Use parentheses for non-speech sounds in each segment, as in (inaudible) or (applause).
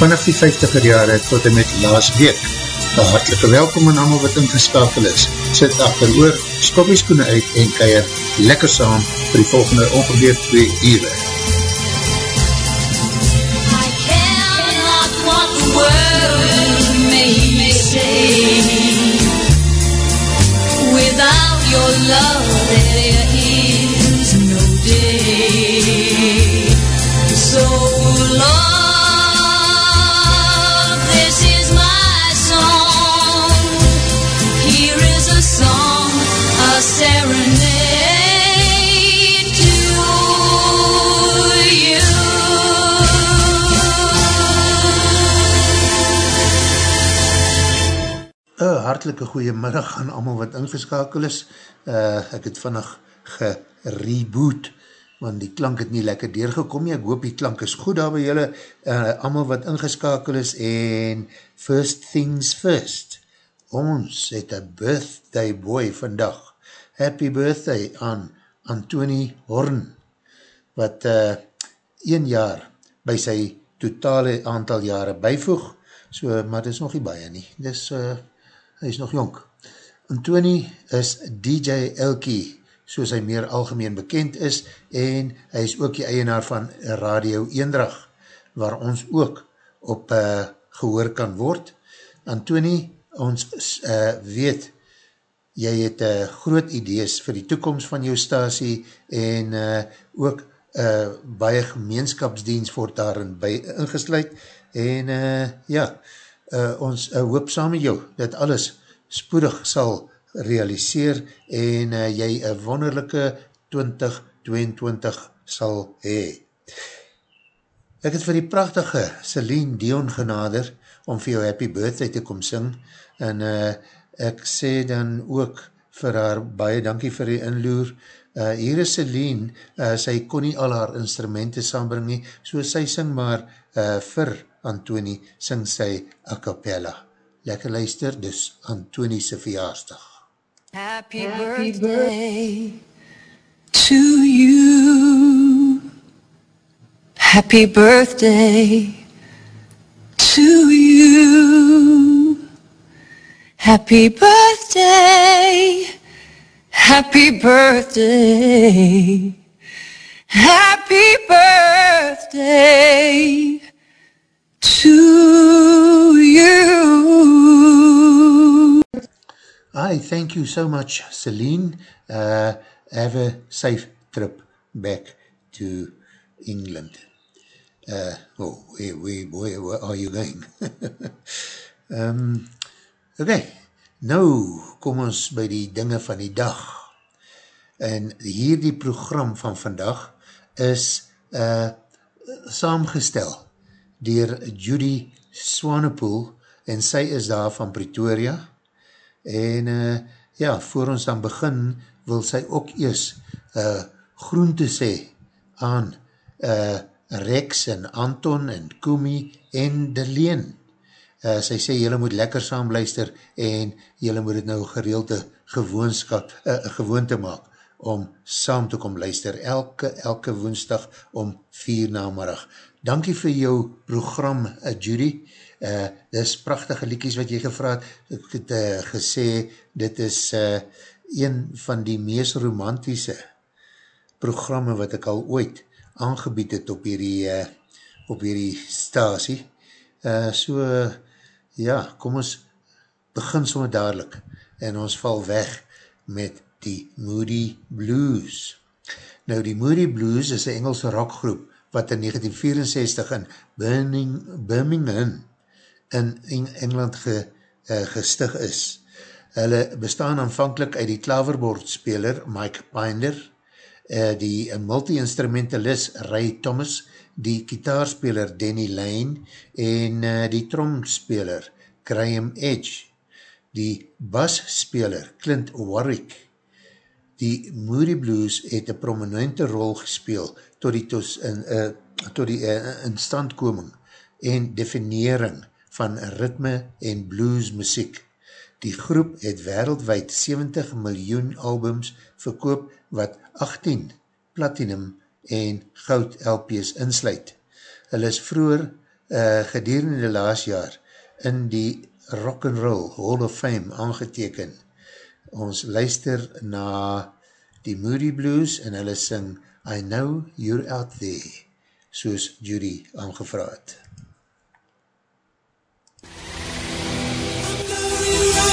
vanaf die 50er jare tot en met laas week. Een hartelike welkom aan allemaal wat ingeskakel is. Sit achter oor, skopjes koene uit en keier lekker saam vir die volgende ongeveer 2 uur. Without your love, hartelike goeie middag aan allemaal wat ingeskakel is. Uh, ek het vannig gereboot, want die klank het nie lekker deurgekom nie. Ek hoop die klank is goed daar by julle, uh, allemaal wat ingeskakel is. En first things first, ons het een birthday boy vandag. Happy birthday aan Antonie Horn, wat uh, een jaar by sy totale aantal jare bijvoeg, so, maar dit is nog nie baie nie. Dis, uh, hy is nog jonk. Antoni is DJ Elkie, soos hy meer algemeen bekend is, en hy is ook die eienaar van Radio Eendrag, waar ons ook op uh, gehoor kan word. Antoni, ons uh, weet, jy het uh, groot idees vir die toekomst van jou stasie, en uh, ook uh, baie gemeenskapsdienst word daarin by ingesluid, en uh, ja, uh, ons uh, hoop saam met jou, dat alles spoedig sal realiseer en uh, jy een wonderlijke 2022 sal hee. Ek het vir die prachtige Celine Dion genader om vir jou happy birthday te kom sing en uh, ek sê dan ook vir haar baie dankie vir die inloer. Uh, hier is Celine, uh, sy kon nie al haar instrumenten saambring nie, so sy sing maar uh, vir Antoni, sing sy a cappella. Lekker luister, dus Antoni se verjaarsdag. Happy, birthday to you. Happy birthday to you. Happy birthday. Happy birthday. Happy thank you so much, Celine. Uh, have a safe trip back to England. Uh, oh, where, where, where, where are you going? (laughs) um, okay, nou kom ons by die dinge van die dag. En hierdie program van vandag is uh, saamgestel dier Judy Swanepoel en sy is daar van Pretoria en uh, ja, voor ons dan begin wil sy ook eers uh, groente sê aan uh, Rex en Anton en Kumi en Deleen. Uh, sy sê jylle moet lekker saam luister en jylle moet het nou gereelde gewoonskap, uh, gewoonte maak om saam te kom luister elke, elke woensdag om vier namerig. Dankie vir jou program, uh, Judy. Uh, dit is prachtige liekies wat jy gevraad. Ek het uh, gesê, dit is uh, een van die meest romantiese programme wat ek al ooit aangebied het op hierdie, uh, op hierdie stasie. Uh, so, ja, kom ons begin somme dadelijk en ons val weg met die Moody Blues. Nou, die Moody Blues is een Engelse rockgroep wat in 1964 in Birmingham, Birmingham in Engeland ge, uh, gestig is. Hulle bestaan aanvankelijk uit die klaverbord-speler Mike Pinder, uh, die multi-instrumentalist Ray Thomas die kitaarspeler Danny Lane en uh, die tromspeler Graham Edge, die basspeler Clint Warwick. Die Moody Blues het een prominente rol gespeel tot die, tos, in, uh, tot die uh, instandkoming en definering van ritme en blues muziek. Die groep het wereldwijd 70 miljoen albums verkoop wat 18 platinum en goud LP's insluit. Hulle is vroeger uh, gedurende laas jaar in die Rock'n'Roll Hall of Fame aangeteken. Ons luister na die Moody Blues en hulle sing I Know You're Out There, soos Judy aangevraad. There's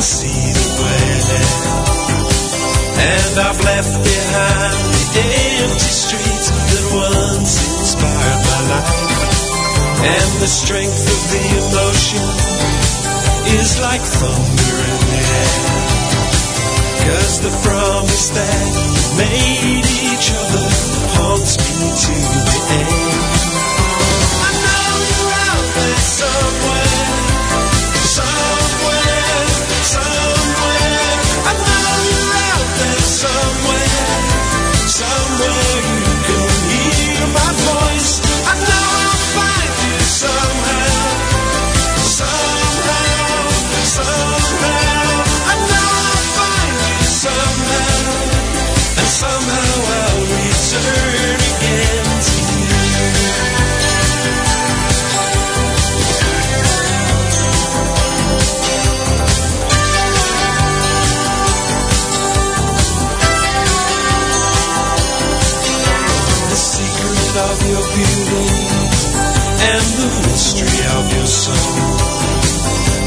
See the way now. And I've left behind the empty streets that once inspired my life. And the strength of the emotion is like thunder in the air. Cause the promise that made each other haunts me to the end. I know you're out there somewhere.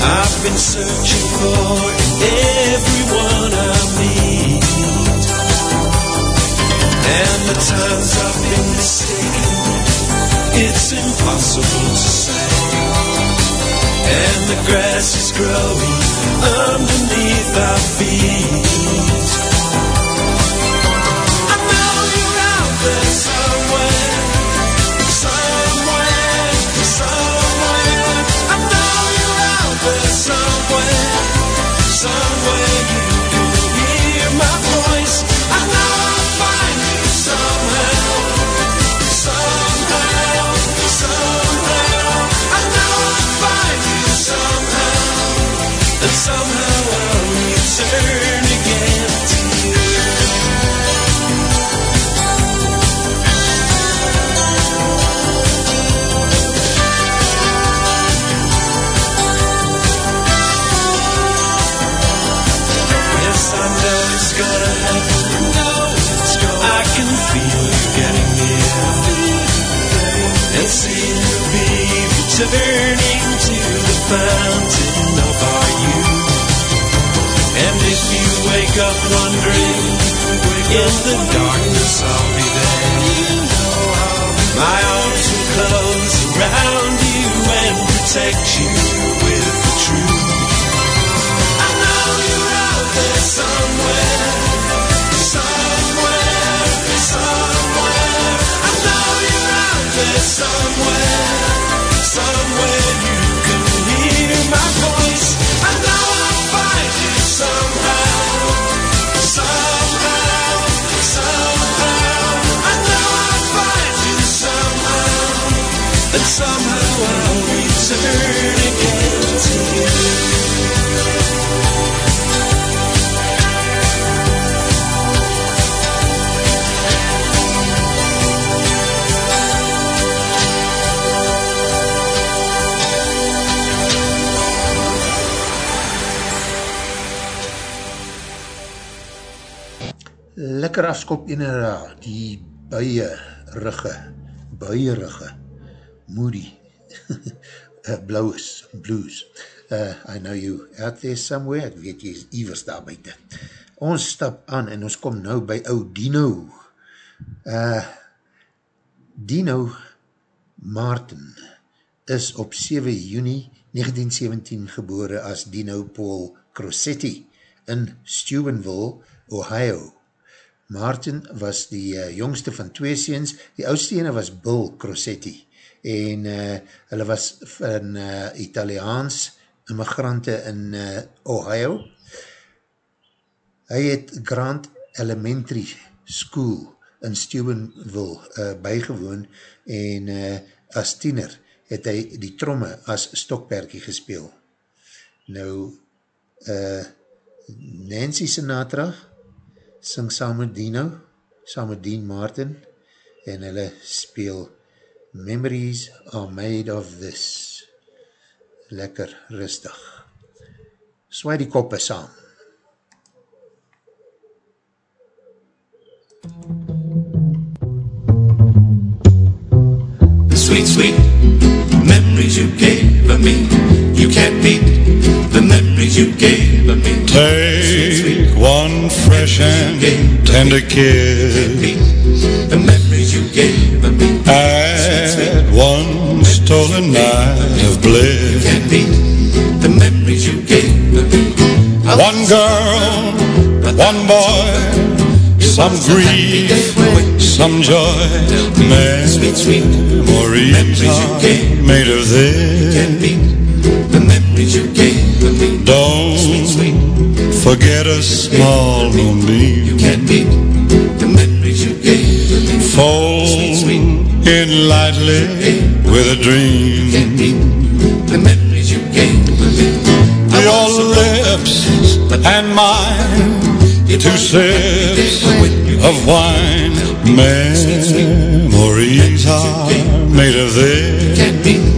I've been searching for everyone I meet. And the times I've been mistaken, it's impossible to say. And the grass is growing underneath our feet. I know you're out there And see to the fountain of our youth. And if you wake up wondering, in the darkness I'll be there. My arms will close around you and protect you somewhere Lekker afskop ene ra, die buie rugge buierige, moody, uh, (laughs) blues, blues. Uh, I know you out there somewhere, ek weet jy is ivers daar buiten. Ons stap aan en ons kom nou by ou Dino. Uh, Dino Martin is op 7 juni 1917 gebore as Dino Paul Crossetti in Steubenville, Ohio. Martin was die uh, jongste van twee seens, die oudste ene was Bill Crossetti en uh, hulle was van uh, Italiaans immigrante in uh, Ohio. Hy het Grant Elementary School in Steubenville uh, bygewoon en uh, as tiener het hy die tromme as stokperkie gespeel. Nou, uh, Nancy Sinatra sing saam met Dino, saam met Dean Martin en hulle speel Memories are made of this. Lekker rustig. Swaai die koppe saam. The sweet, sweet memories you gave of me. You can't beat you gave me. Take one fresh and tender kiss. The memories you gave me. Add one stolen night of bliss. The memories you gave me. One girl, one boy, some grief, some joy. Sweet, sweet Memories are made of this. the memories you gave. Don't Sweet, forget a small moonbeam. can't beat the memories you gave me. Fold in lightly with a dream. Can't beat the memories you gave me. Your lips and mine, two sips of wine. Memories are made of this.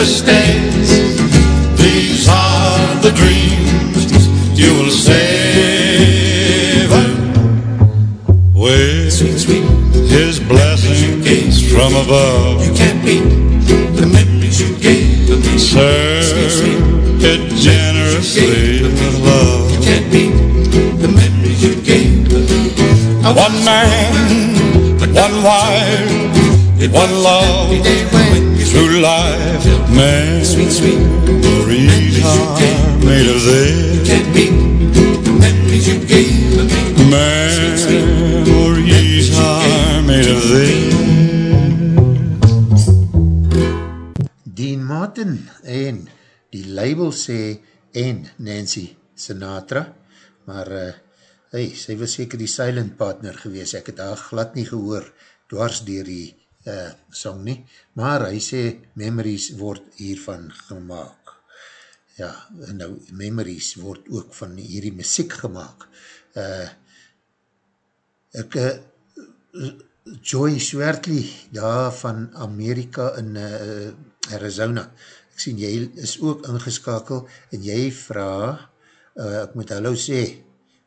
These are the dreams you will savor Sweet, sweet, his blessings from above. you can't beat the memories you gave of me. Serve it generously with love. You Can't beat the memories you gave of me. One man, one wife, one love through life. Sweet, sweet, Memories are made of this. can't beat the memories you gave me. Memories are made of this. Dean Martin en die label sê en Nancy Sinatra, maar uh, hey, sy was seker die silent partner gewees, ek het haar glad nie gehoor dwars dier die uh, song nie, maar hy sê memories word hiervan gemaakt. Ja, nou memories word ook van hierdie muziek gemaakt. Uh, ek, uh, Joy Swertley, daar van Amerika in uh, Arizona, ek sien, jy is ook ingeskakel, en jy vraag, uh, ek moet hallo sê,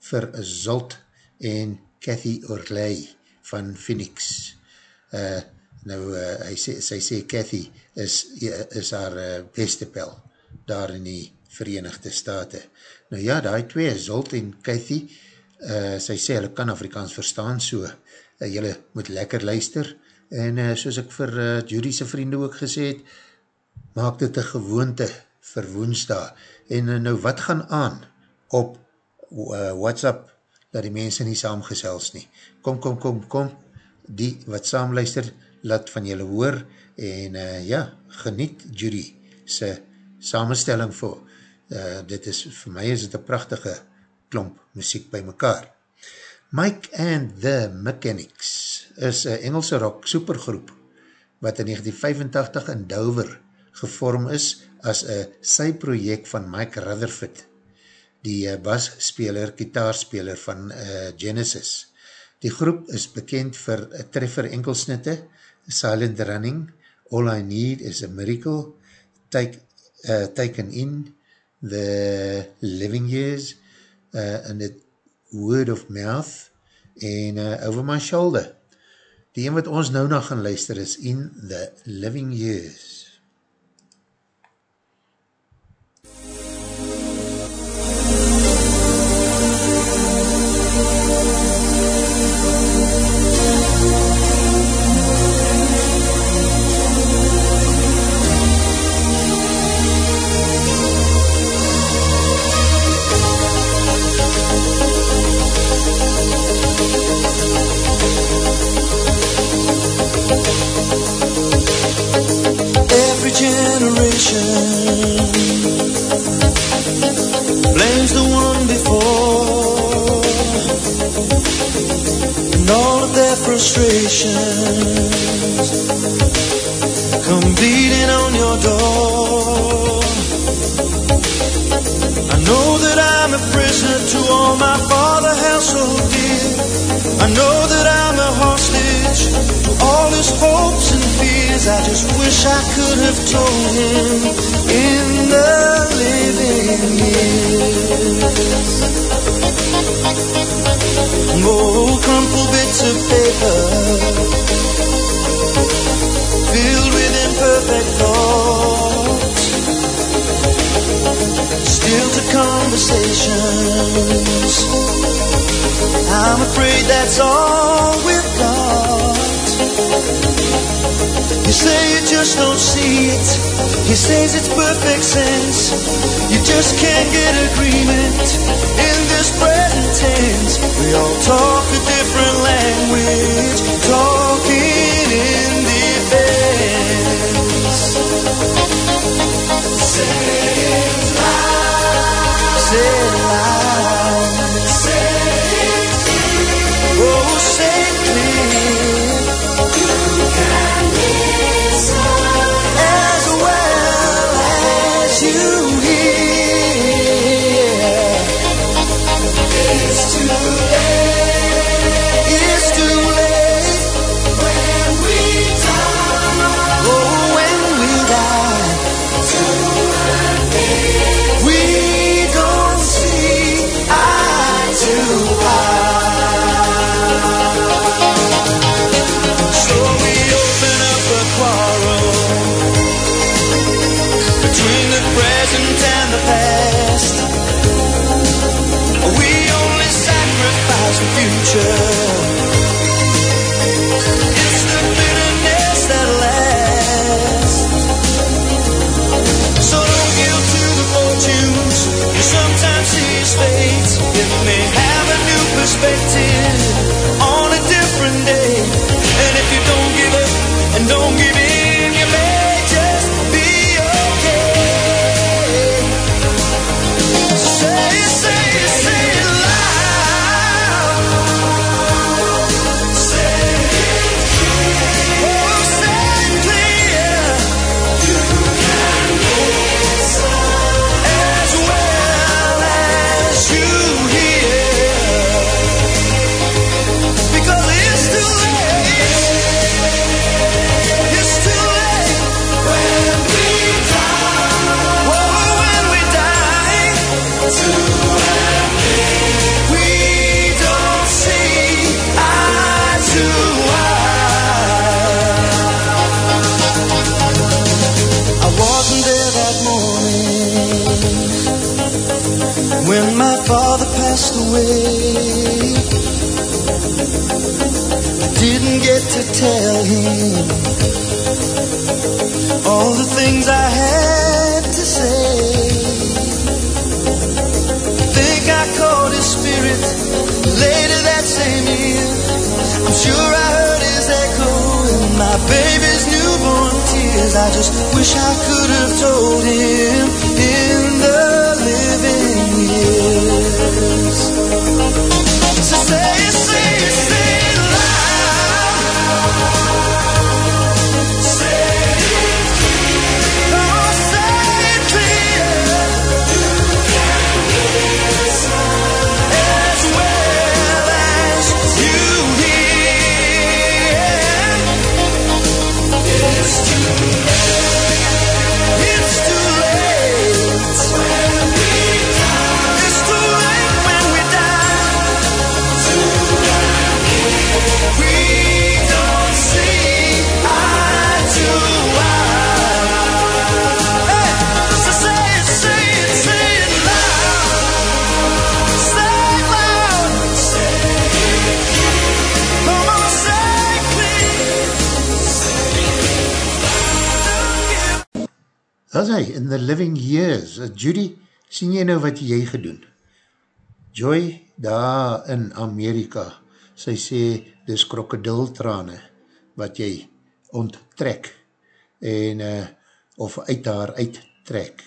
vir Zult en Cathy Orley van Phoenix. Uh, nou, uh, hy sê, sy sê Cathy is, is haar uh, beste pel, daar in die Verenigde Staten. Nou ja, die twee, Zult en Cathy, uh, sy sê, hulle kan Afrikaans verstaan, so, uh, julle moet lekker luister, en uh, soos ek vir uh, Judy'se vriende ook gesê het, maak dit een gewoonte vir woensdag, en uh, nou wat gaan aan op uh, WhatsApp, dat die mense nie saamgesels nie. Kom, kom, kom, kom, die wat saamluister, laat van julle hoor, en uh, ja, geniet Judy sy samenstelling voor. Uh, dit is, vir my is dit een prachtige klomp muziek by mekaar. Mike and the Mechanics is een Engelse rock supergroep wat in 1985 in Dover gevorm is as een sy project van Mike Rutherford. die uh, basspeler, gitaarspeler van uh, Genesis. Die groep is bekend vir treffer enkelsnitte, Silent Running, All I Need is a Miracle, Take, uh, Taken In, The Living Years, uh, and the Word of Mouth, en uh, Over My Shoulder. Die een wat ons nou nog gaan luister is In the Living Years. generation blames the one before, and all of their frustrations come beating on your door. know that I'm a prisoner to all my father held so dear. I know that I'm a hostage to all his hopes and fears. I just wish I could have told him in the living years. Oh, crumpled bits of paper filled with imperfect thoughts filter conversations. I'm afraid that's all we've got. You say you just don't see it. He says it's perfect sense. You just can't get agreement in this present tense. We all talk a different language, talking in defense. Say till I passed away. Didn't get to tell him all the things I had to say. Think I caught his spirit later that same year. I'm sure I heard his echo in my baby's newborn tears. I just wish I could have told him in the living years say as hy, in the living years, uh, Judy, sien jy nou wat jy gedoen? Joy, daar in Amerika, sy sê, dis krokodiltrane, wat jy onttrek, en, uh, of uit haar uittrek,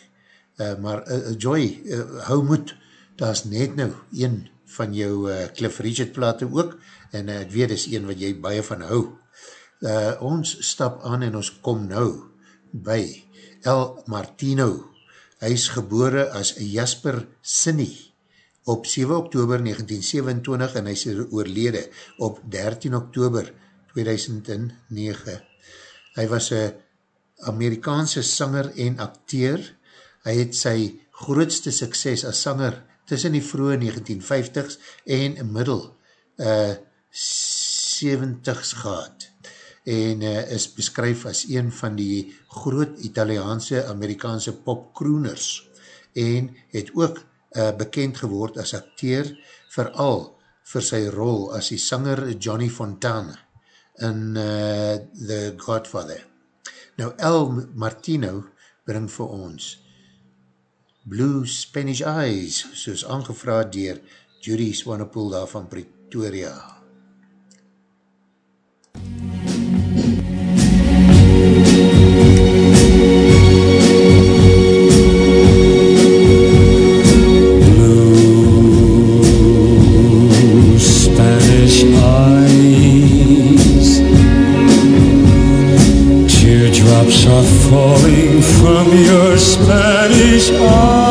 uh, maar uh, Joy, uh, hou moed, daar is net nou, een van jou uh, Cliff Richard plate ook, en uh, ek weet, is een wat jy baie van hou. Uh, ons stap aan en ons kom nou, by El Martino, hy is gebore as Jasper Sinny op 7 oktober 1927 en hy is oorlede op 13 oktober 2009. Hy was een Amerikaanse sanger en acteur. Hy het sy grootste sukses as sanger tussen die vroege 1950s en middel uh, 70s gehad en uh, is beskryf as een van die groot Italiaanse Amerikaanse popkrooners en het ook uh, bekend geword as acteur vooral vir sy rol as die sanger Johnny Fontana in uh, The Godfather. Nou El Martino bring vir ons Blue Spanish Eyes soos aangevraad dier Judy Swanepoel daar van Pretoria. falling from your Spanish eyes.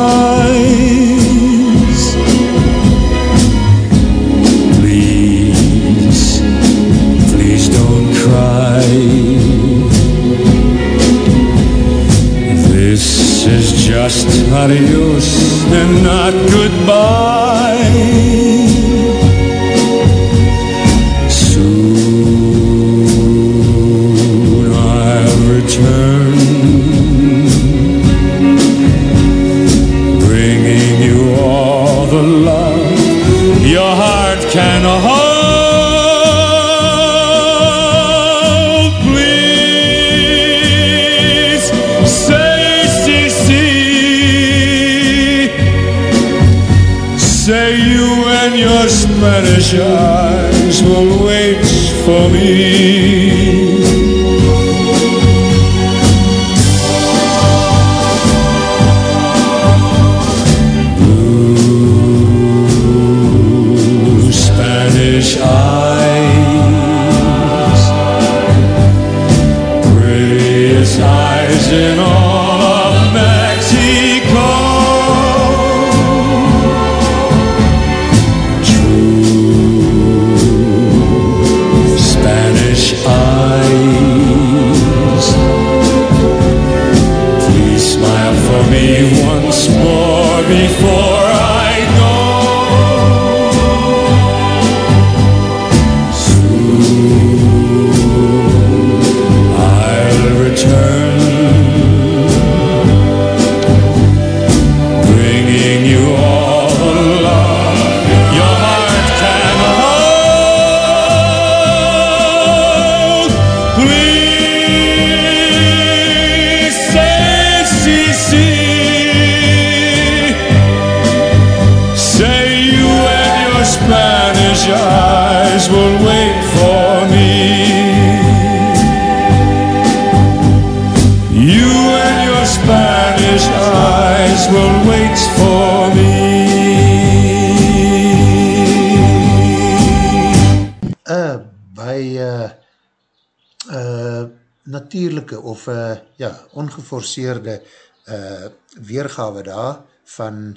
Ongeforceerde uh, weergawe daar van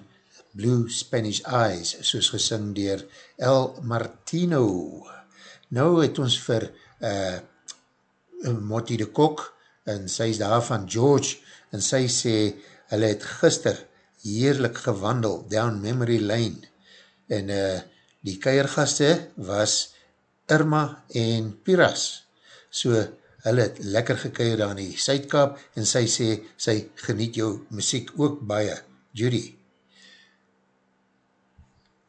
Blue Spanish Eyes, soos gesing dier El Martino. Nou het ons vir uh, Motti de Kok, en sy is daar van George, en sy sê, hulle het gister heerlik gewandel down memory lane, en uh, die keiergaste was Irma en Piras, so hulle het lekker gekeier daar in die Suidkaap en sy sê, sy geniet jou muziek ook baie, Judy.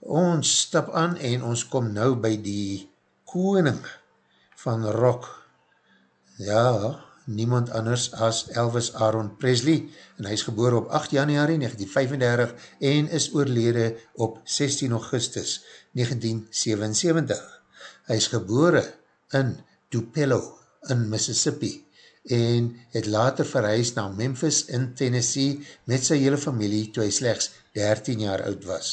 Ons stap aan en ons kom nou by die koning van rock. Ja, niemand anders as Elvis Aaron Presley en hy is geboor op 8 januari 1935 en is oorlede op 16 augustus 1977. Hy is gebore in Tupelo in Mississippi en het later verhuis na Memphis in Tennessee met sy hele familie toe hy slechts 13 jaar oud was.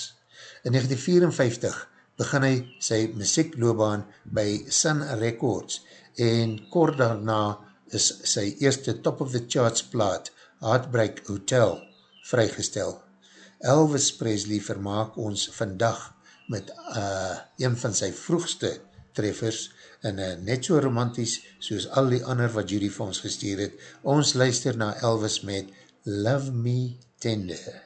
In 1954 begin hy sy muziekloobaan by Sun Records en kort daarna is sy eerste Top of the Charts plaat Heartbreak Hotel vrygestel. Elvis Presley vermaak ons vandag met uh, een van sy vroegste treffers en uh, net so romantisch soos al die ander wat Judy vir ons gestuur het. Ons luister na Elvis met Love Me Tender.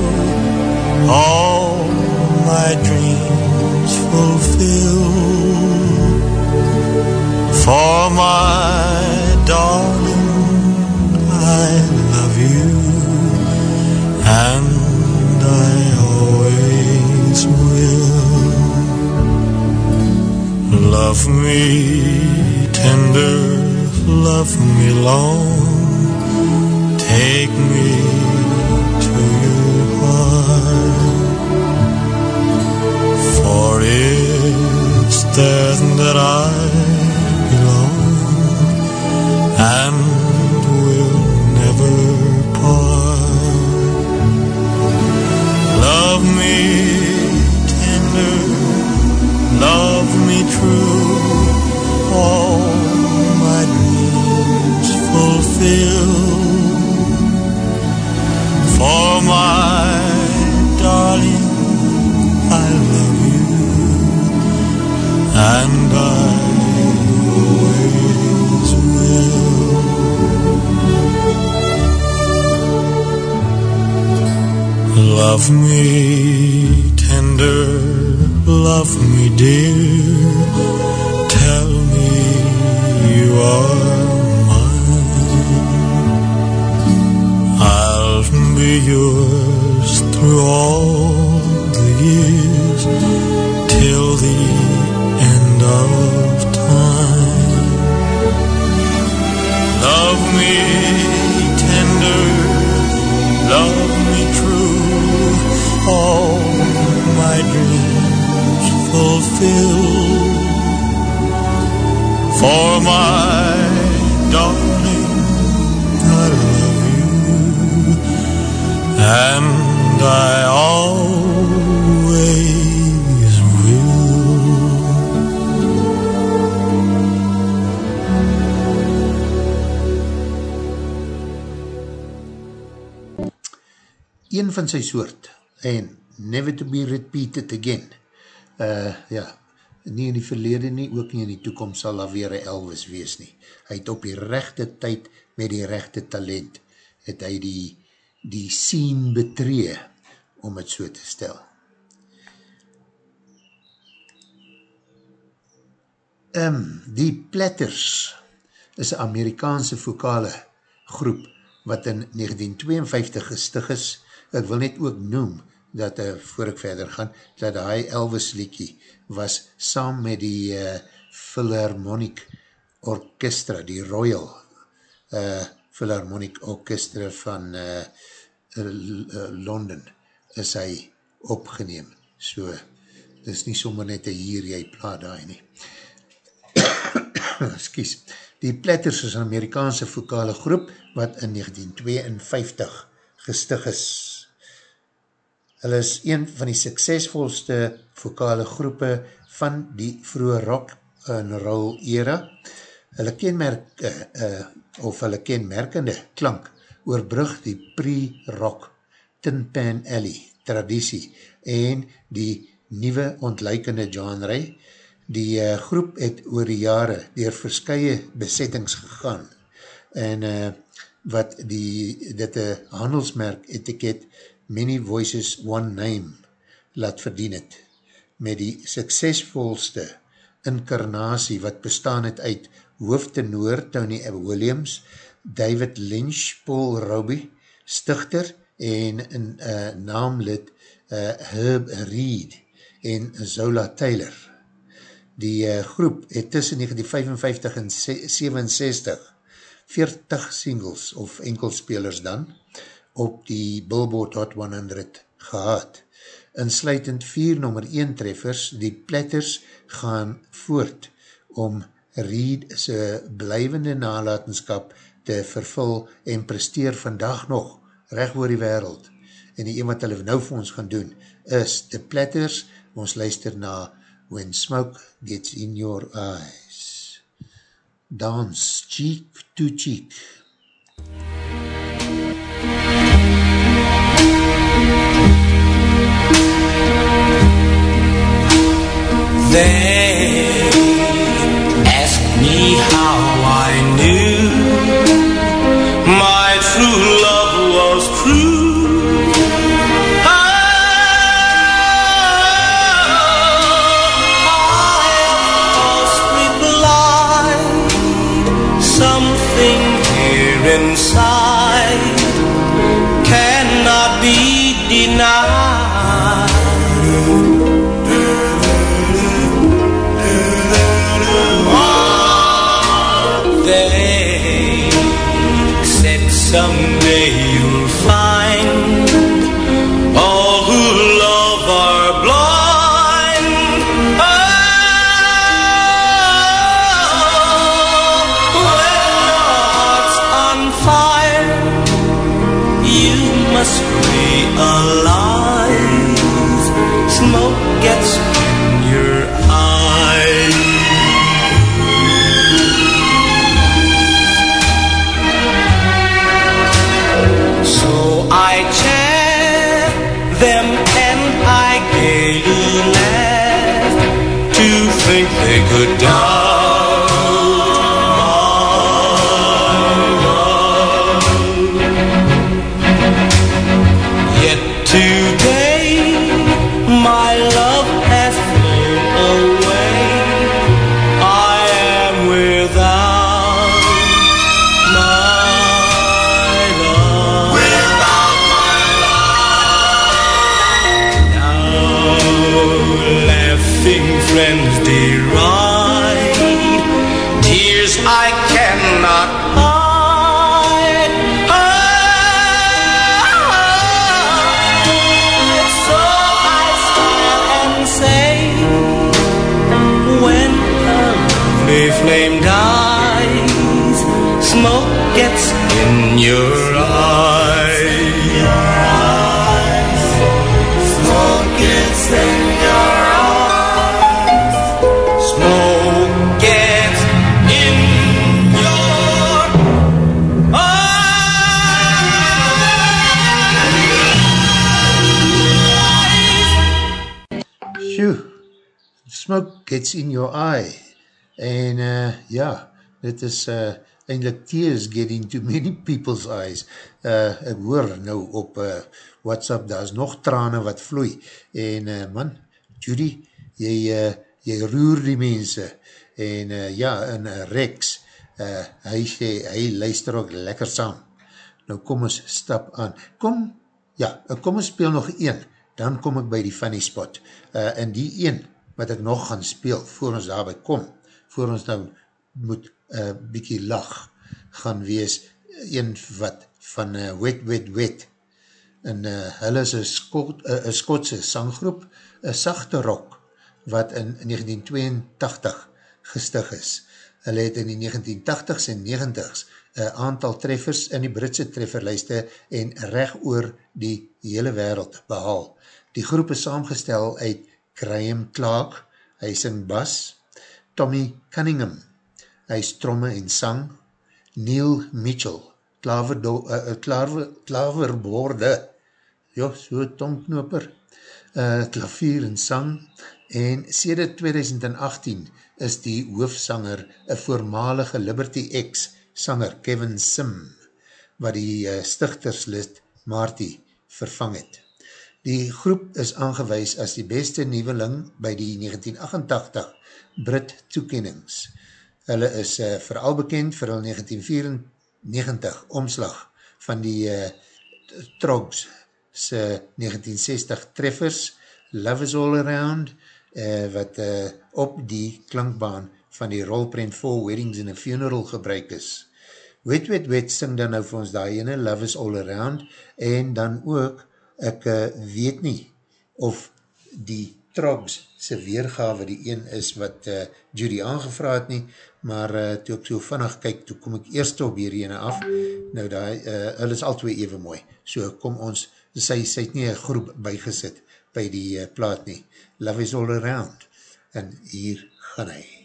all my dreams fulfilled. for my darling I love you. And I always will. Love me tender love me long. Take me there that I belong and will never part. Love me tender love me true. All my dreams fulfill for my darling and I always will. Love me tender love me dear. Tell me you are mine. I'll be yours through all the years me tender, love me true, all my dreams fulfill. For my darling, I love you. And I always van sy soort en never to be repeated again. Uh, ja nie in die verlede nie, ook nie in die toekomst sal daar weer een Elvis wees nie. Hy het op die rechte tyd met die rechte talent het hy die die scene betree om het so te stel. Um, die Platters is een Amerikaanse vokale groep wat in 1952 gestig is ek wil net ook noem, dat uh, voor ek verder gaan, dat hy Elvis Leakie was saam met die uh, Philharmonic Orchestra, die Royal uh, Philharmonic Orchestra van uh, uh, Londen, is hy opgeneem. So, dit is nie sommer net een hier jy plaat daar nie. (coughs) Excuse. Die Platters is een Amerikaanse vokale groep wat in 1952 gestig is. Hulle is een van die suksesvolste vokale groepe van die vroege rock en roll era. Hulle kenmerk, uh, uh, of hulle kenmerkende klank oorbrug die pre-rock Tin Pan Alley traditie en die nieuwe ontluikende genre. Die uh, groep het oor die jare dier verskye besettings gegaan en uh, wat die, dit een handelsmerk etiket Many Voices One Name laat verdien het met die suksesvolste inkarnasie wat bestaan het uit hoofdtenoor Tony Williams, David Lynch, Paul Roby, stichter en een uh, naamlid uh, Herb Reed en Zola Taylor. Die uh, groep het tussen 1955 en 67 40 singles of enkelspelers dan op die Billboard Hot 100 gehad. Insluitend vier nummer 1 treffers, die platters gaan voort om Reed sy blijvende nalatenskap te vervul en presteer vandag nog recht oor die wereld. En die een wat hulle nou vir ons gaan doen is The Platters, ons luister na When Smoke Gets In Your Eyes. Dance cheek to cheek. They asked gets in your eye. En uh, ja, dit is uh, eindelijk tears getting to many (laughs) people's eyes. Uh, ek hoor nou op uh, WhatsApp, daar is nog trane wat vloei. En uh, man, Judy, jy, uh, jy roer die mense. En uh, ja, en uh, Rex, uh, hy sê, hy luister ook lekker saam. Nou kom ons stap aan. Kom, ja, kom ons speel nog een, dan kom ek by die funny spot. Uh, en die een, wat ek nog gaan speel, voor ons daarby kom, voor ons nou moet uh, bykie lach, gaan wees, een wat van uh, Wet Wet Wet en uh, hulle is een Skot, uh, Skotse sanggroep, een sachte rock, wat in 1982 gestig is. Hulle het in die 1980s en 90s een aantal treffers in die Britse trefferlijste en recht oor die hele wereld behaal. Die groep is saamgestel uit Graham Clark, hy sing bas, Tommy Cunningham, hy is tromme en sang, Neil Mitchell, klaverborde, klaver, klaver jo, so tongknoper, uh, klavier en sang, en sêde 2018 is die hoofsanger een voormalige Liberty X sanger Kevin Sim, wat die uh, stichterslid Marty vervang het. Die groep is aangewees as die beste nieuweling by die 1988 Brit toekennings. Hulle is uh, vooral bekend vir hulle 1994 omslag van die uh, Trogs se 1960 treffers Love is All Around uh, wat uh, op die klankbaan van die rolprint for Weddings and a Funeral gebruik is. Wet, wet, wet, sing dan nou vir ons daar ene, Love is All Around, en dan ook, ek uh, weet nie of die Trogs se weergave die een is wat uh, Judy aangevraad nie, maar uh, toe ek so vannig kyk, toe kom ek eerst op hier ene af, nou die, uh, hulle is al twee even mooi, so kom ons, sy, sy het nie een groep bygesit by die uh, plaat nie, Love is all around, en hier gaan hy.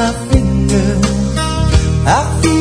My finger. I feel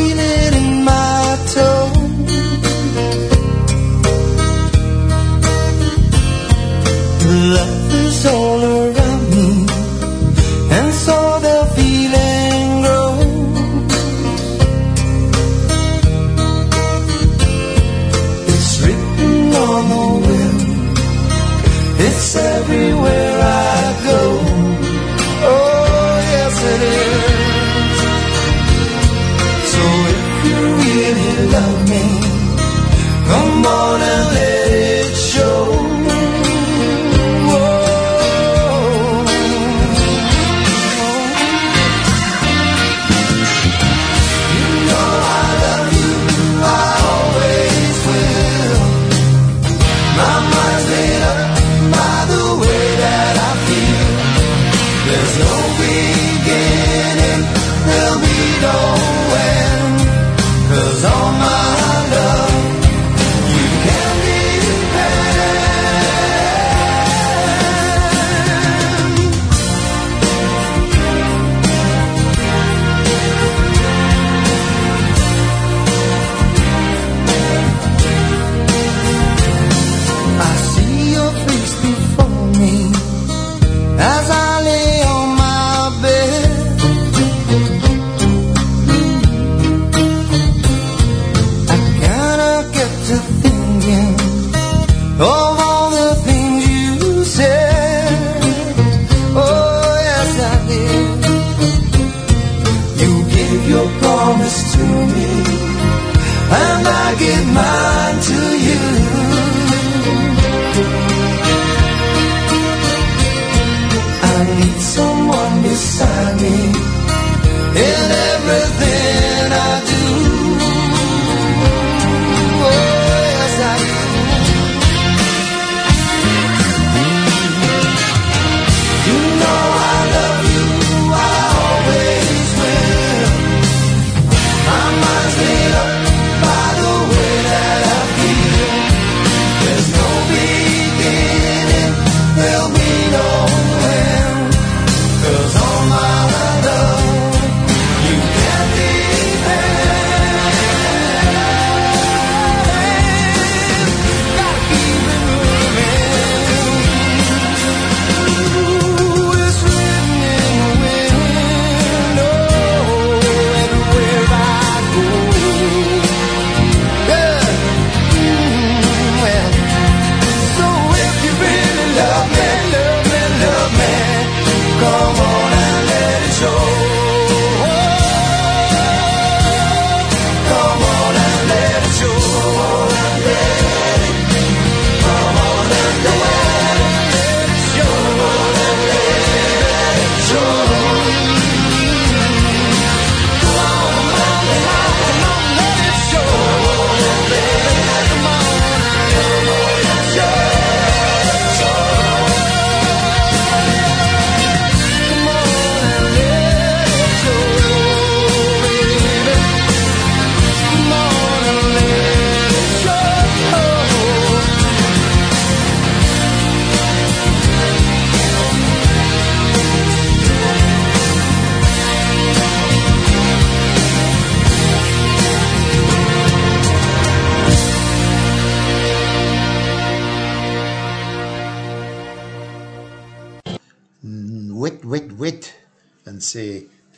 en sê,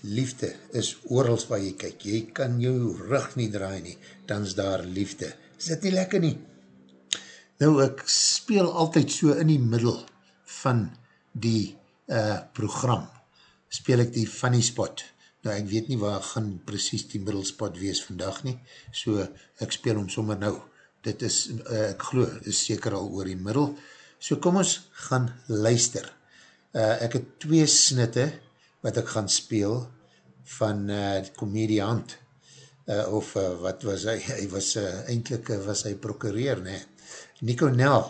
liefde is oorals waar jy kyk, jy kan jou rug nie draai nie, dan is daar liefde. Is dit nie lekker nie? Nou, ek speel altyd so in die middel van die uh, program, speel ek die funny spot. Nou, ek weet nie waar gaan precies die middelspot wees vandag nie, so ek speel hom sommer nou. Dit is, uh, ek glo, is seker al oor die middel. So kom ons gaan luister. Uh, ek het twee snitte wat ek gaan speel van uh, die komediant, uh, of uh, wat was hy, hy was uh, eindelijk uh, was hy prokureer, ne? Nico Nel,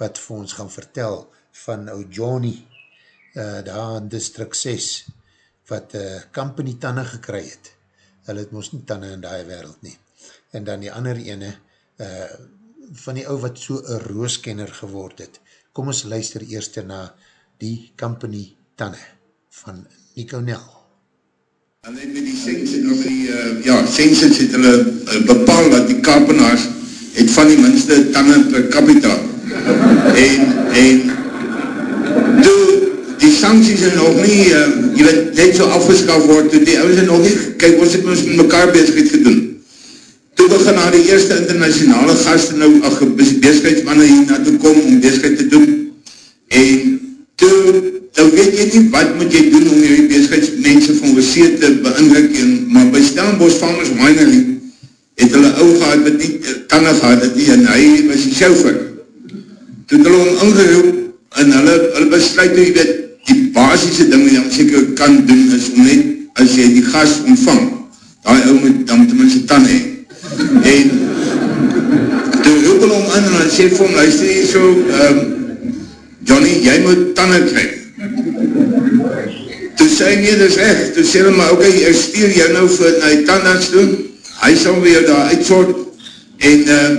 wat vir ons gaan vertel van ou Johnny, uh, daar in District 6, wat uh, company tanne gekry het. Hulle het ons nie tanne in die wereld nie. En dan die ander ene, uh, van die ou wat so een rooskenner geword het. Kom ons luister eerst na die company tanne van Nico Nel. En met die sensen, of die, uh, ja, sensens het hulle uh, bepaal dat die kapenaars het van die minste tanne per capita. En, en, toe die sancties is nog nie, uh, jy weet, net so afgeskaf word, die ouders is nog nie, kyk, ons het ons met mekaar bezigheid gedoen. Toe begin na die eerste internationale gasten nou, ach, bezigheidsmannen hier naartoe kom om bezigheid te doen, en toe, nou weet jy nie, wat moet jy doen om jy bezigheidsmense van Wessee te beindruk, en, maar by Stellenbosch Farmers Winery, het hulle ou gehad, met die tanne gehad, het die, en hy was die chauffeur. Toe het hulle om ingeroep, en hulle, hulle besluit, jy weet, die basisse ding wat jy seker kan doen is om net, as jy die gas ontvang, die ou moet dan tenminste tan hee. En toe roep hulle om in en dan sê vir hom, luister hier so, um, Johnny, jy moet tanne krijg. Toe sê hy, nee, dit is echt. Toe sê hulle, maar ok, ek stuur jou nou vir na die tandarts doen, hy sal weer daar uitsort, en uh,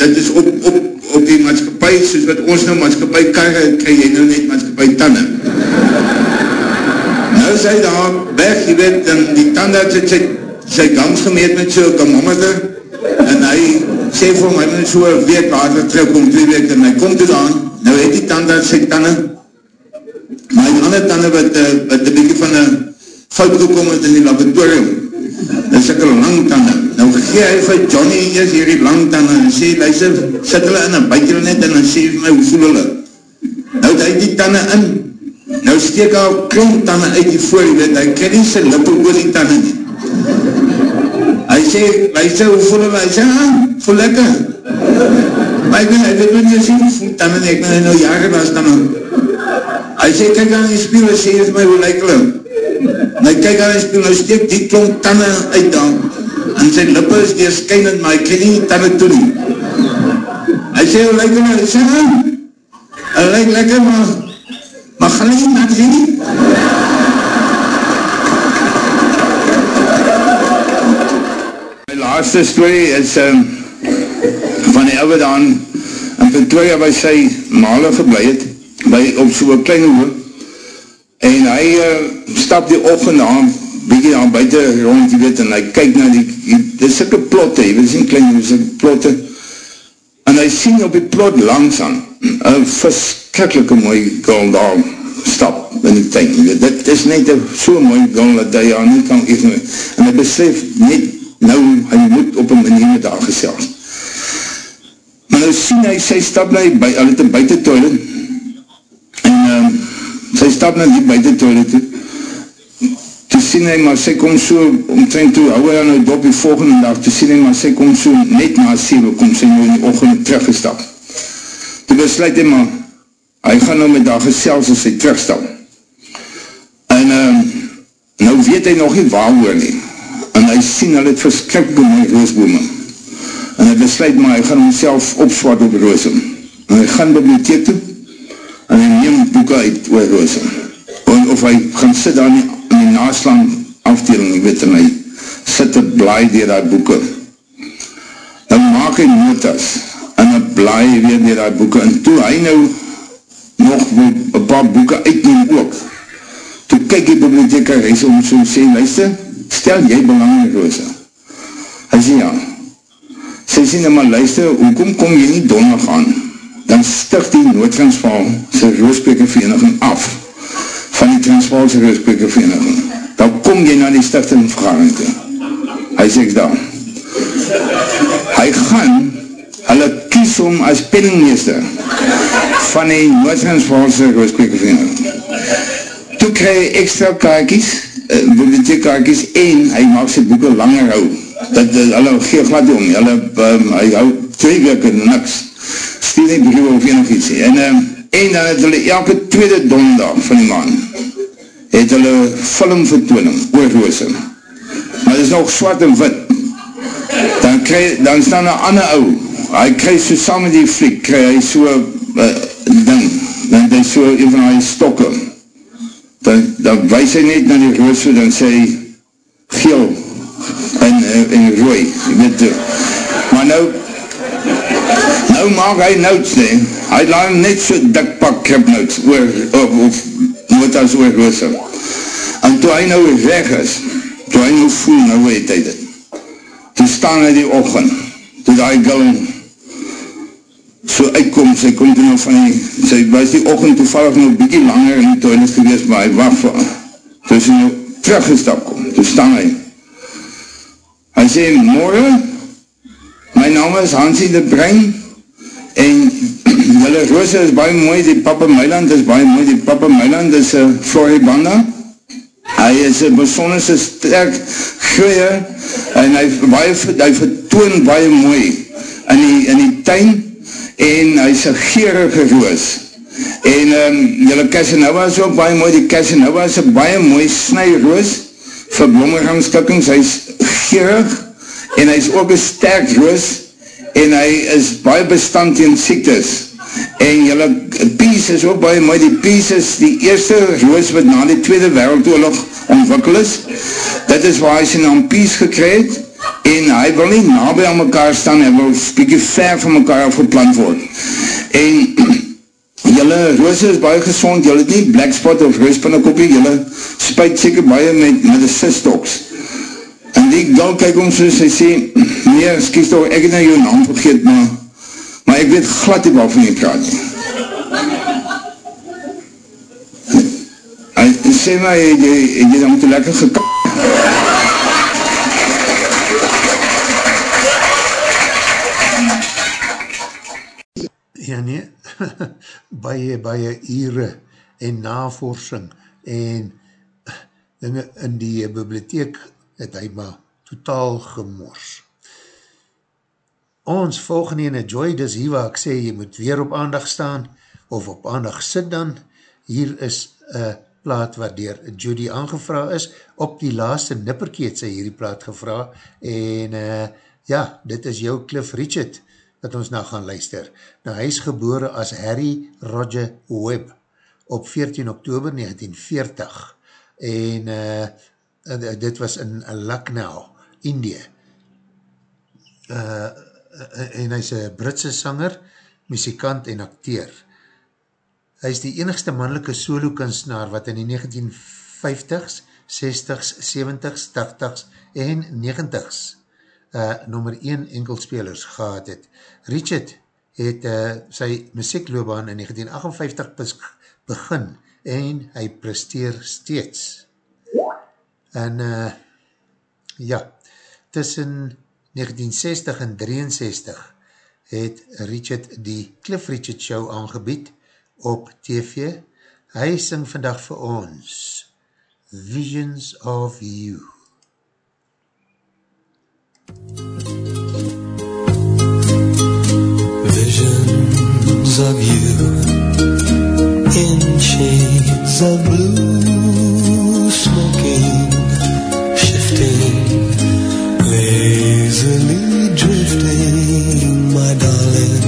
dit is op, op, op die maatskapie, soos wat ons nou maatskapie karre, krijg jy nou net maatskapie tanne. nou is hy daar weg, jy weet, en die tandarts het sy, sy gans gemeet met so'n hy sê vir hom, hy moet so een week later terug om twee week, en hy kom toe aan, nou het die tandarts sy tanne, maar die ander tanne wat, uh, wat een beetje van een fout gekom het in die laboratorium, dit is ek een lang tanden. Nou gee hy vir Johnny eers hier die lang tanden en sê, luister, sit hulle in en buit hulle net en dan sê vir my, hoe voel hulle? Nou het hy die tanden in, nou steek hy al klomp tanden uit die voor, weet, hy ken nie sy lippe oor die tanden nie. Hy sê, luister, hoe voel hulle? Hy sê, ah, voel lekker. Maar ek weet, hy weet nie, sê, hoe voel tanden, ek ben nou jager was tanden. Hy sê, kijk aan die spiel, hy sê, my, hoe lyk hulle? En hy kyk aan die spiel, hy steek die klomp tanden uit dan, en sy lippe is die skynend, maar hy ken nie tanden toe nie. Hy sê, hoe lyk hulle? Hy sê, hy lyk lekker, maar, maar gaan hy nie met nie? Laaste story is um, van die ouwe daan in Pretoria by sy male geblei het, by, op so'n klein hoog, en hy uh, stap die ochend aan, bykie daar buiten rond, jy weet, en hy kyk na die, dit is sikke plotte, jy weet, sien klein, is sikke plotte, en hy sien op die plot langs aan, een verskrikkelijke mooie girl daar stap in die tuin, jy weet, dit is net so'n mooie girl, dat hy aan nie kan even, en hy besef net, nou, hy moet op een manier met haar gesels, maar nou sien hy, sy stap nou, by, hy het een buiten toilet, en, um, sy stap na die buiten toilet toe, toe sien hy, maar sy kom so, omtrent toe, hou hy aan nou dop die volgende dag, toe sien hy, maar sy kom so, net na 7, kom sy nou in die ochend teruggestap. Toe besluit hy, maar, hy gaan nou met daar gesels as hy terugstap. En, um, nou weet hy nog nie waar hoor nie, en hy sien, hy het verskrik by my roosbome, en hy besluit, maar hy gaan homself opswart op roosem, en hy gaan bibliotheek toe, en hy neem boeken uit oor Rosa. En of hy gaan sit daar in die, naslang afdeling, jy weet, en hy sit en blaai dier die boeken. Dan maak hy notas, en hy blaai weer dier die boeken, en toe hy nou nog een paar boeken uitneem ook, toe kyk die bibliotheker, hy so om so sê, luister, stel jy belang in Rosa? Hy sê ja, sy sê nou maar luister, hoekom kom jy nie donderdag aan? dan stig die noodtransvaal sy roosbekervereniging af van die Transpaalse Rooskweker Vereniging. Dan kom jy na die stichting vergadering toe. Hy sê ek daar. Hy gaan, hulle kies om as penningmeester van die Noord-Transpaalse Rooskweker Vereniging. Toe krijg hy extra kaartjes, uh, bibliotheekkaartjes en hy maak sy boeken langer hou. Dat, dat hulle gee glad om, hulle, um, hy hou twee weke niks. Stuur die briewe of enig iets. En, um, en dan het hulle elke tweede donderdag van die maand het hulle filmvertooning oor Roosum. Maar dit is nog zwart en wit. Dan, kry, dan staan een ander ou, hy krijg so saam met die fliek, krijg hy so uh, ding, dan het hy so een van die stokke. Dan, dan wees hy net na die Roosum, dan sê hy geel en, en rooi, jy weet toe. Maar nou, nou maak hy notes, nee. hy laat net so dik pak kripnotes oor, of, of notas oor Roosum. En toe hy nou weg is, toe hy nou voel, nou weet hy dit. Toe staan hy die ochend, toe die gulling so uitkom, sy kom toe nou van die, sy was die ochend toevallig nou bykie langer in die toilet gewees, maar hy wacht vir, toe sy nou teruggestap kom, toe staan hy. Hy sê, morgen, my naam is Hansie de Brein, en (clears throat) jylle roose is baie mooi, die papa Meiland is baie mooi, die papa Meiland is uh, Floribanda, hy is een besonders sterk groeie, en hy, baie, hy vertoon baie mooi in die, in die tuin, en hy is een geerige roos, en um, jylle Casanova is ook baie mooi, die Casanova is een baie mooi snij roos, vir blommergangskikkings, hy is geerig, en hy is ook een sterk roos, en hy is baie bestand in siektes, en jylle, Peace is ook baie mooi, die Peace is die eerste roos wat na die Tweede Wereldoorlog ontwikkel is, dit is waar hy sy naam Peace gekreed, en hy wil nie nabij aan mekaar staan, hy wil spiekie ver van mekaar afgeplant word, en (clears throat) jylle roos is baie gezond, jylle het nie black spot of roospinnekoppie, jylle spuit seker baie met, met die cystox, en die gal kyk om soos hy sê, (clears throat) nee, skies toch, ek het nou jou naam vergeet, maar maar ek weet glad nie waarvan jy praat. (laughs) Hy sê my, jy, jy, jy dan moet lekker gekak. Nee, (laughs) baie, baie ure en navorsing en dinge in die bibliotheek het hy maar totaal gemors. Ons volgende ene Joy, dis hier waar ek sê, jy moet weer op aandag staan, of op aandag sit dan, hier is een plaat wat dier Judy aangevra is, op die laaste nipperkie het sy hierdie plaat gevra, en uh, ja, dit is jou Cliff Richard, wat ons nou gaan luister. Nou, hy is gebore as Harry Roger Webb, op 14 oktober 1940, en uh, dit was in Lucknow, Indië, uh, en hy is een Britse sanger, muzikant en acteur. Hy is die enigste mannelike solo kunstenaar wat in die 1950s, 60s, 70s, 80s en 90s uh, nummer 1 enkelspelers gehad het. Richard het uh, sy muziekloobaan in 1958 begin en hy presteer steeds. En uh, ja, tussen 1960 en 63 het Richard die Cliff Richard Show aangebied op TV. Hy sing vandag vir ons Visions of You. Visions of you In shades of blue Smoking easily drifting, my darling.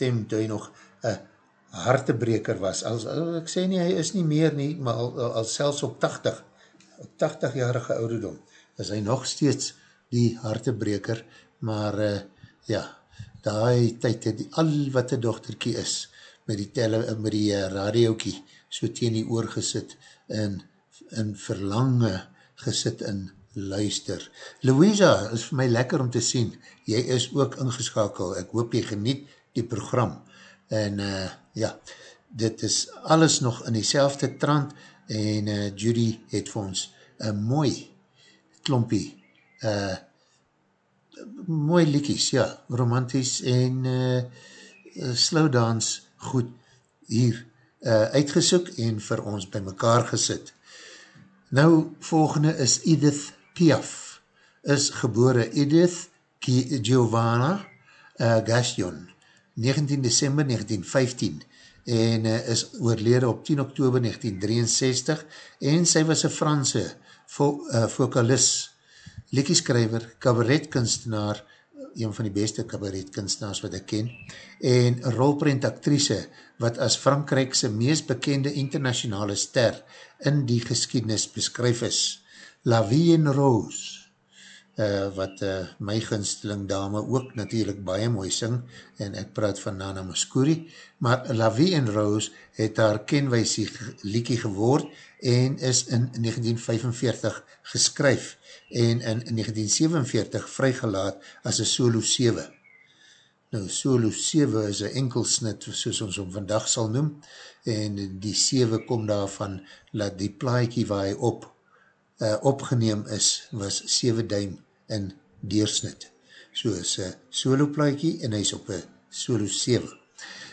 Stem toe hy nog een hartebreker was. Als, al, ek sê nie, hy is nie meer nie, maar al, al, al selfs op 80, op 80-jarige ouderdom, is hy nog steeds die hartebreker, maar uh, ja, daai tyd het die, al wat die dochterkie is, met die, tele, met die uh, radiokie, so teen die oor gesit, en, en verlange gesit in luister. Louisa, is vir my lekker om te sien, jy is ook ingeskakel, ek hoop jy geniet die program, en uh, ja, dit is alles nog in die selfde trant, en uh, Judy het vir ons een mooi klompie, uh, mooi liekies, ja, romanties en uh, slow dance goed hier uh, uitgesoek en vir ons by mekaar gesit. Nou, volgende is Edith Piaf, is gebore Edith Giovanna uh, Gaston, 19 december 1915, en uh, is oorlede op 10 oktober 1963, en sy was een Franse vo, uh, vokalist, lekkieskrijver, cabaretkunstenaar, een van die beste cabaretkunstenaars wat ek ken, en rolprent actrice, wat as Frankrijkse meest bekende internationale ster in die geschiedenis beskryf is. La Vie en Rose, uh, wat uh, my gunsteling dame ook natuurlijk baie mooi sing, en ek praat van Nana Muscuri, maar La Vie en Rose het haar kenwijsie liekie geword, en is in 1945 geskryf, en in 1947 vrygelaat as een solo 7. Nou, solo 7 is een enkelsnit, soos ons om vandag sal noem, en die 7 kom daarvan, dat die plaaikie waar hy op, uh, opgeneem is, was 7 duim in deursnit. So is een solo plaaikie, en hy is op een solo 7.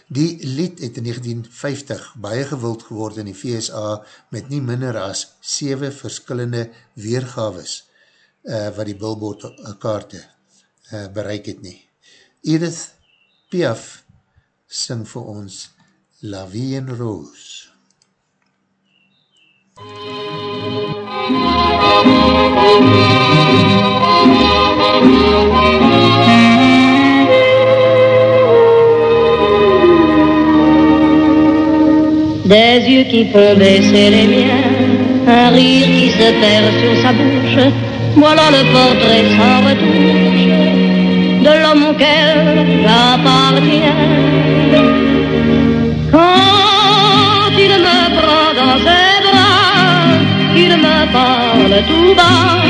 Die lied het in 1950 baie gewild geword in die VSA met nie minder as 7 verskillende weergaves, uh, wat die billboard kaarte uh, bereik het nie. Edith Piaf sing vir ons La Vie en Rose. Des yeux qui font baisser les miens, un rire qui se perd sur sa bouche, voilà le portrait sans retouche de l'homme auquel j'appartiens. Quand il me prend dans ses qu'il me parle tout bas,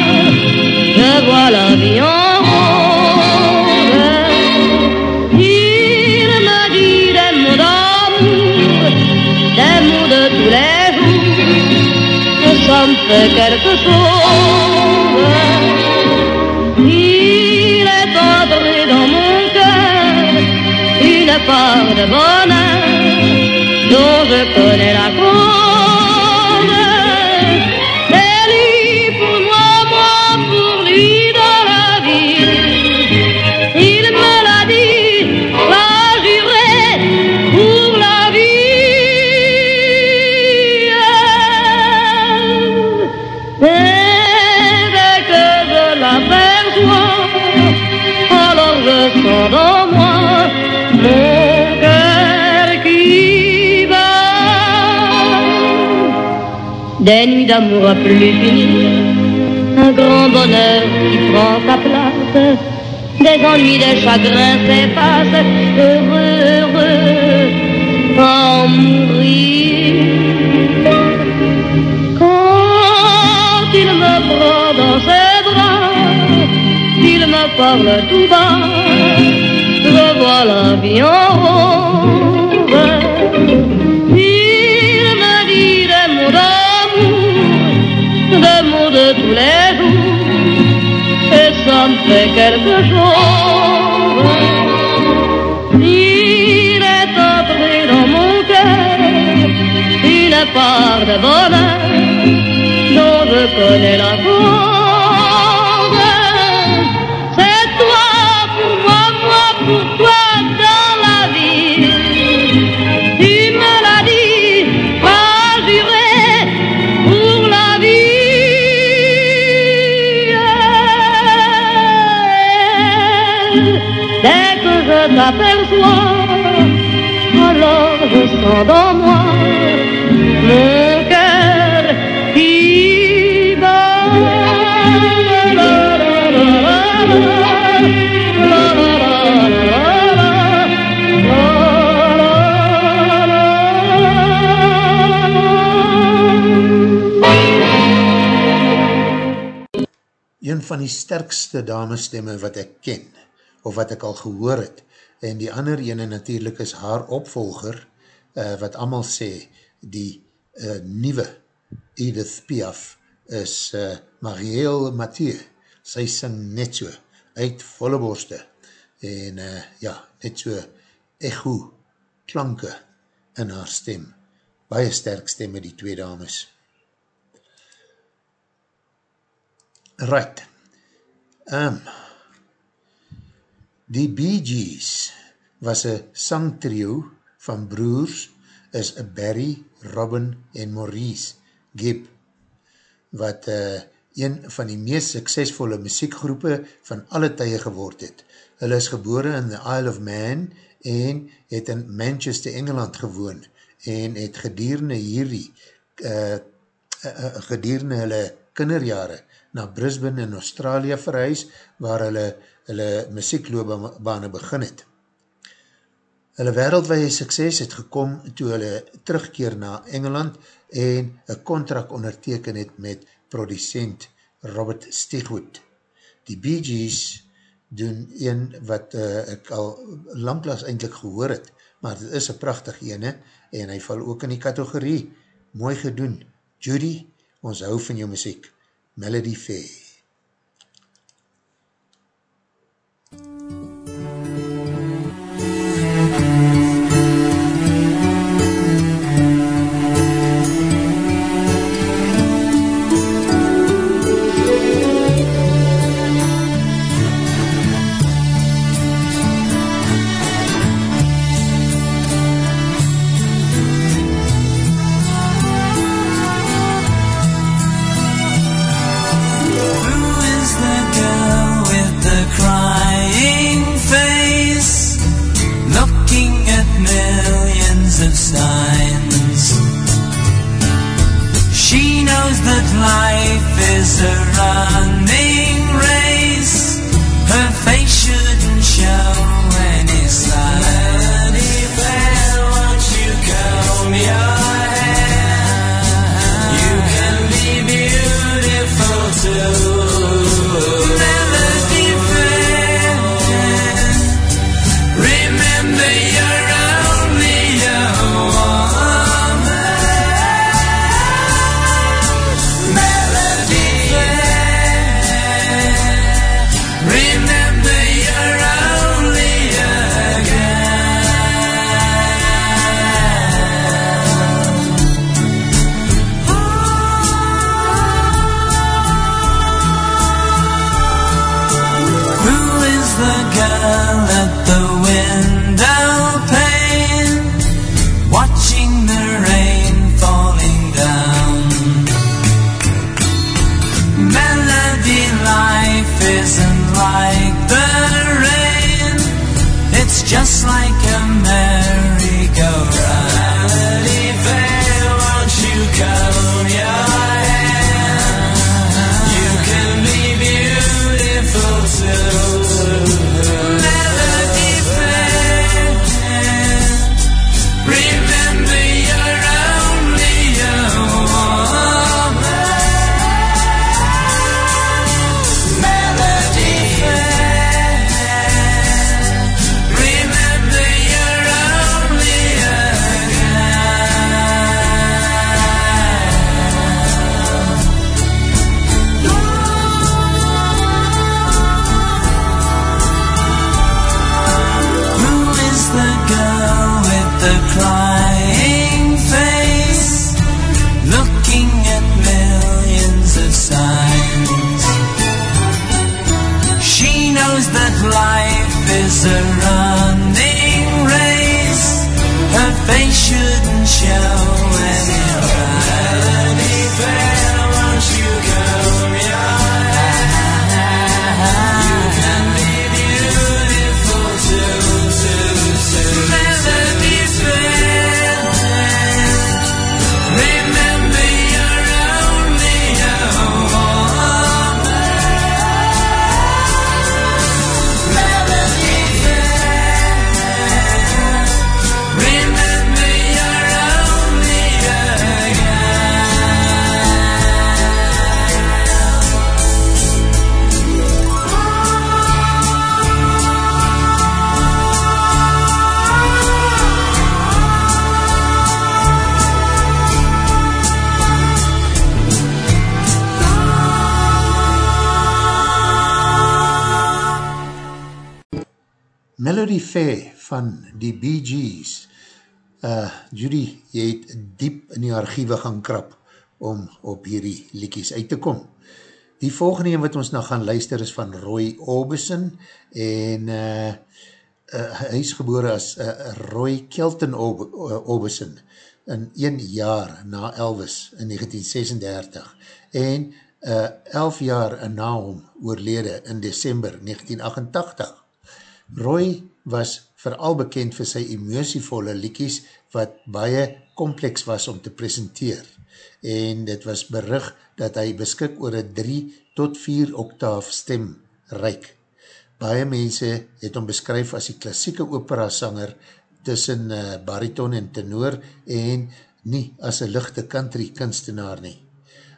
je vois la vie en rose. Il me dit des mots d'amour, des mots de tous les jours, que ça me fait quelque chose. Il est entré dans mon cœur une part de bonheur dont je connais la cause. fond de moi mon cœur qui bat. Des nuits d'amour à plus finir, un grand bonheur qui prend sa place. Des ennuis, des chagrins s'effacent, heureux, heureux, en. Parle tout bas, je vois la vie en rose. Il me dit des mots d'amour, des mots de tous les jours, et ça me fait quelque chose. Il est entré dans mon cœur une part de bonheur dont je connais la cause. Dans moi mon cœur qui bat. Een van die sterkste damestemme wat ek ken, of wat ek al gehoor het, en die ander ene natuurlijk is haar opvolger, uh, wat allemaal sê, die uh, nieuwe Edith Piaf is uh, Marielle Mathieu. Sy sing net so, uit volle borste, en uh, ja, net so echo klanke in haar stem. Baie sterk stemme die twee dames. Right. Um, die Bee Gees was een sangtrio van broers is Barry, Robin en Maurice Gibb wat uh, een van die meest suksesvolle muziekgroepe van alle tye geword het. Hulle is gebore in the Isle of Man en het in Manchester, Engeland gewoon en het gedurende hierdie uh, uh, gedurende hulle kinderjare na Brisbane in Australië verhuis, waar hulle, hulle muziekloobane begin het. Hulle wereldwee sukses het gekom toe hulle terugkeer na Engeland en een contract onderteken het met producent Robert Stegwood. Die Bee Gees doen een wat uh, ek al langklaas eindelijk gehoor het, maar het is een prachtig ene en hy val ook in die kategorie. Mooi gedoen. Judy, ons hou van jou muziek. Melody Faye. Van die Bee Gees. Uh, Judy, jy het diep in die archiewe gaan krap om op hierdie liekies uit te kom. Die volgende een wat ons nou gaan luister is van Roy Orbison en uh, uh, hy is gebore as uh, Roy Kelton Orb uh, Orbison in een jaar na Elvis in 1936 en uh, elf jaar na hom oorlede in december 1988. Roy was vooral bekend vir sy emosievolle liekies wat baie kompleks was om te presenteer en dit was berig dat hy beskik oor een 3 tot 4 octaaf stem reik. Baie mense het hom beskryf as die klassieke opera sanger tussen uh, bariton en tenor en nie as een lichte country kunstenaar nie.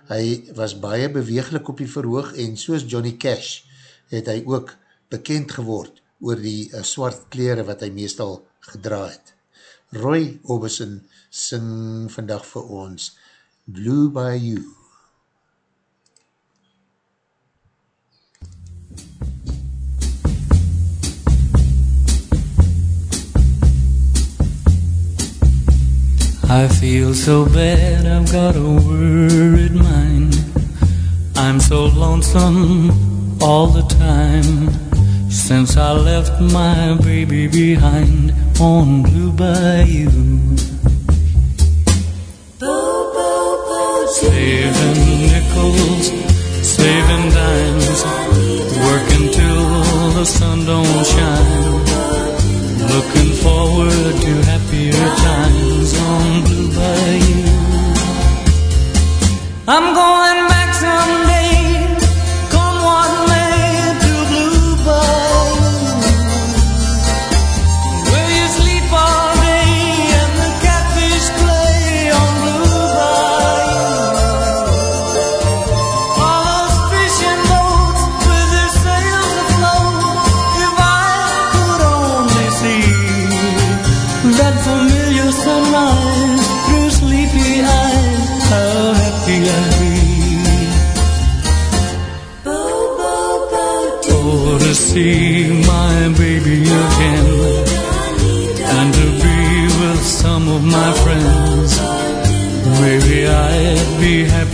Hy was baie beweeglik op die verhoog en soos Johnny Cash het hy ook bekend geword oor die uh, swart kleren wat hy meestal gedra het. Roy Orbison sing vandag vir ons Blue by You. I feel so bad, I've got a worried mind. I'm so lonesome all the time since I left my baby behind on Blue Bayou. Saving nickels, saving dimes, working till the sun don't shine. Looking forward to happier times on Blue Bayou. I'm going back someday,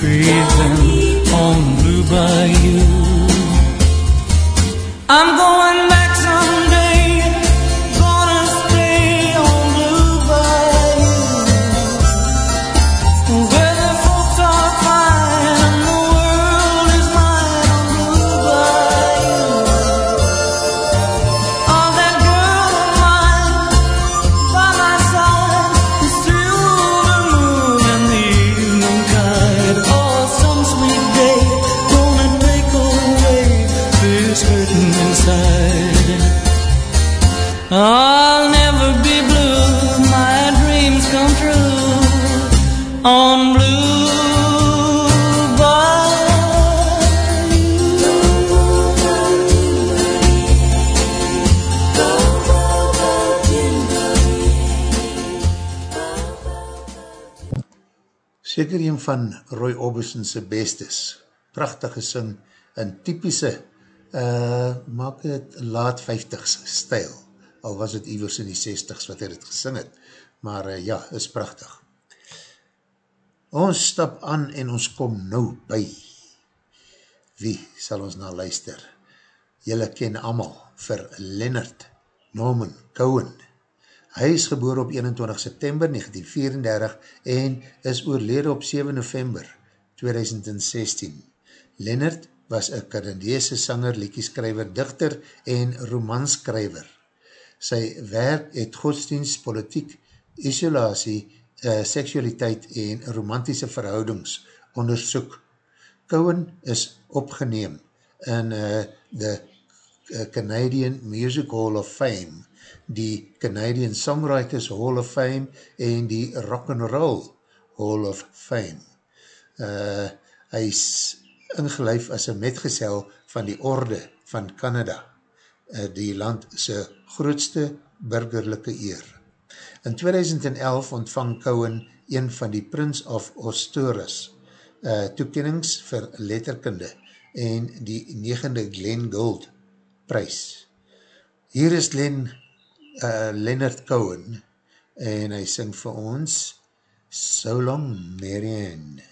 be happy van Roy Orbison's bestes. Prachtig gesing in typische, uh, maak het laat 50s stijl. Al was het iwers in die 60s wat hy het gesing het. maar uh, ja, is prachtig. Ons stap aan en ons kom nou by. Wie sal ons nou luister? Julle ken amal vir Leonard Norman Cohen. Hy is geboor op 21 September 1934 en is oorlede op 7 November 2016. Leonard was een Canadese sanger, liekieskrijver, dichter en romanskrijver. Sy werk het godsdienst, politiek, isolatie, uh, seksualiteit en romantische verhoudings onderzoek. Cohen is opgeneem in uh, the Canadian Music Hall of Fame, die Canadian Songwriters Hall of Fame en die Rock and Roll Hall of Fame. Uh, hy is ingelijf as een metgezel van die orde van Canada, uh, die land sy grootste burgerlijke eer. In 2011 ontvang Cohen een van die Prince of Ostores uh, toekennings vir letterkunde en die negende Glenn Gold prijs. Hier is Len, uh, Leonard Cohen en hy sing vir ons So Long Marianne.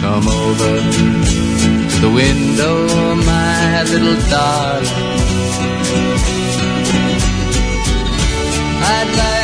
Come over to the window, my little darling. I'd like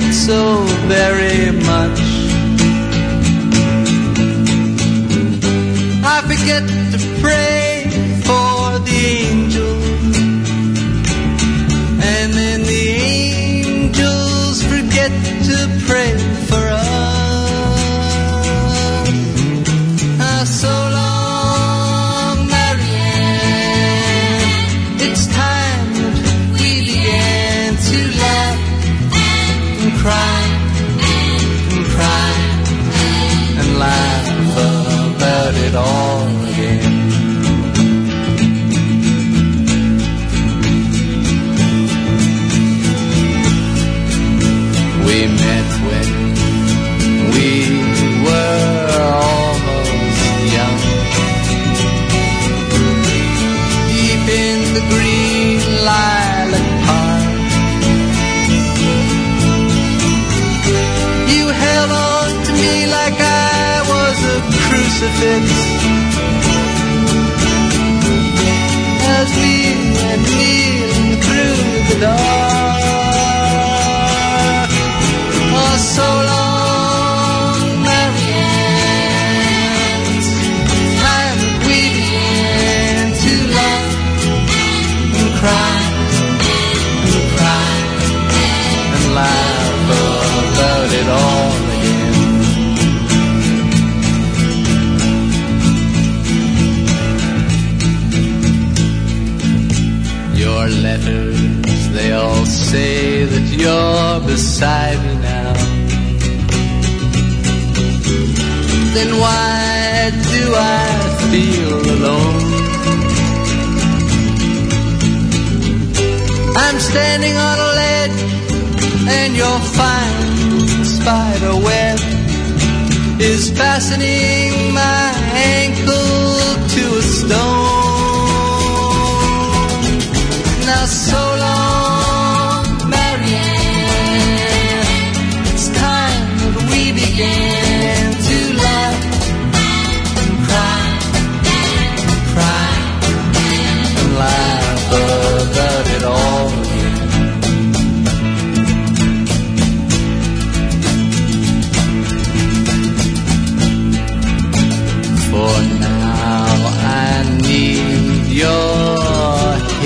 so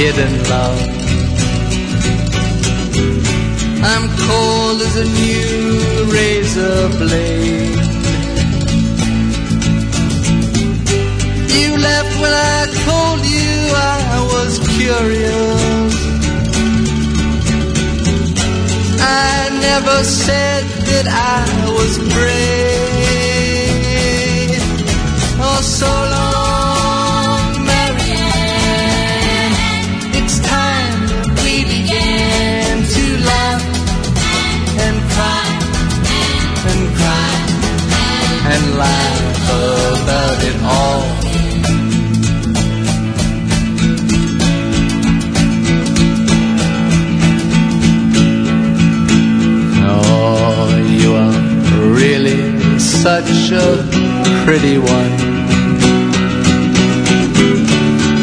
hidden love. I'm cold as a new razor blade. You left when I told you I was curious. I never said that I was brave. Oh, so all. Oh, you are really such a pretty one.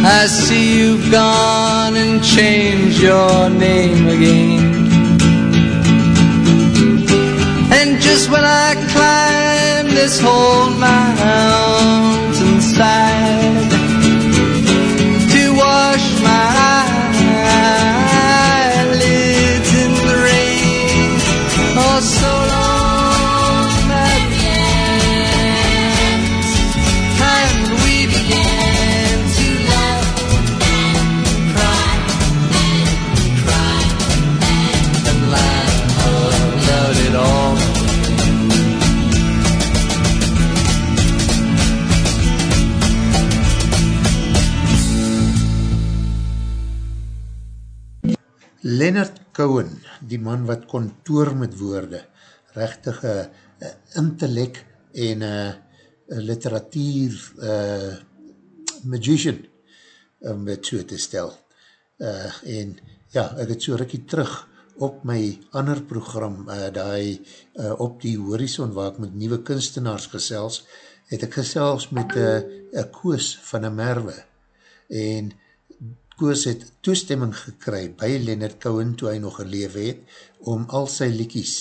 I see you've gone and changed your name again. And just when I climb this whole mountainside Cohen, die man wat kon toer met woorde, rechtig uh, uh, intellect en uh, literatuur uh, magician, om het so te stel. Uh, en ja, ek het so rikkie terug op my ander program, uh, die uh, op die horizon waar ek met nieuwe kunstenaars gesels, het ek gesels met uh, een koos van een merwe. En Koos het toestemming gekry by Leonard Cohen toe hy nog geleef het, om al sy liekies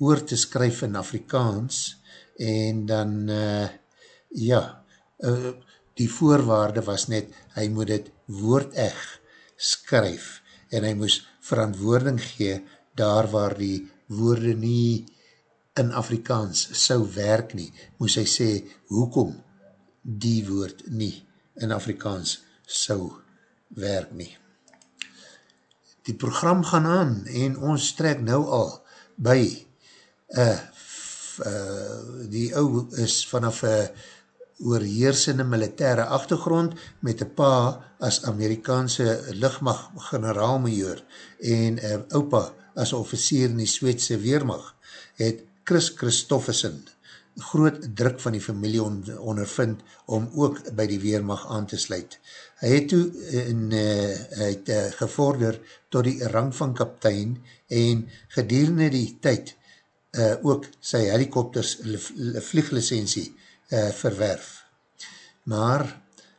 oor te skryf in Afrikaans en dan uh, ja, uh, die voorwaarde was net, hy moet het woordeg skryf en hy moes verantwoording gee daar waar die woorde nie in Afrikaans sou werk nie, moes hy sê hoekom die woord nie in Afrikaans sou werk nie. Die program gaan aan en ons trek nou al by uh, f, uh, die ou is vanaf een oorheersende militaire achtergrond met een pa as Amerikaanse lichtmacht generaalmajoor en een opa as officier in die Sweedse Weermacht het Chris Christofferson groot druk van die familie on, ondervind om ook by die Weermacht aan te sluit. Hy het toe in, uh, het, uh, gevorder tot die rang van kaptein en gedurende die tyd uh, ook sy helikopters vlieglicensie uh, verwerf. Maar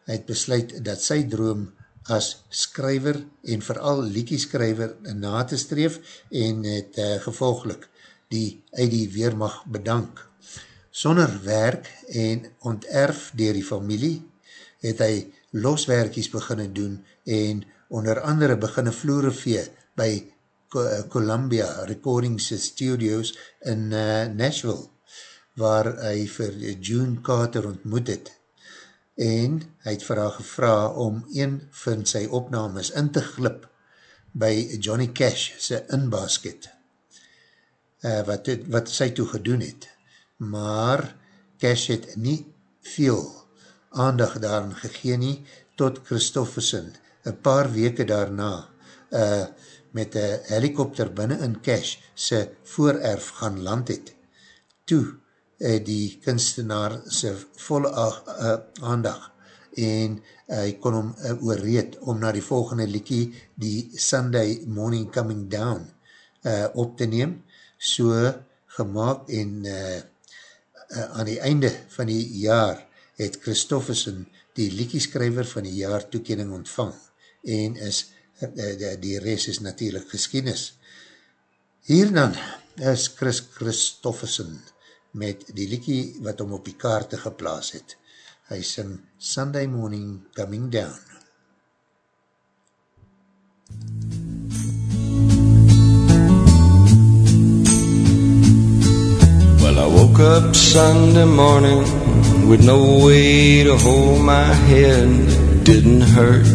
hy het besluit dat sy droom as skryver en vooral liekieskryver na te streef en het uh, gevolglik die uit die Weermacht bedank. Sonder werk en onterf dier die familie het hy loswerkies beginne doen en onder andere beginne vloere vee by Columbia Recording Studios in uh, Nashville, waar hy vir June Carter ontmoet het. En hy het vir haar gevra om een van sy opnames in te glip by Johnny Cash sy inbasket, uh, wat, wat sy toe gedoen het. Maar Cash het nie veel aandag daarin gegeen nie, tot Christofferson, een paar weke daarna, uh, met een helikopter binnen in Cash, sy voorerf gaan land het. Toe, uh, die kunstenaar sy volle uh, aandag, en hy uh, kon hom uh, oorreed om na die volgende liekie, die Sunday Morning Coming Down, uh, op te neem, so gemaakt en uh, uh, aan die einde van die jaar, het Christofferson die liekieskryver van die jaar toekening ontvang en is, die rest is natuurlijk geschiedenis. Hier dan is Chris Christofferson met die liekie wat om op die kaarte geplaas het. Hy sing Sunday Morning Coming Down. Well, I woke up Sunday morning with no way to hold my head. It didn't hurt.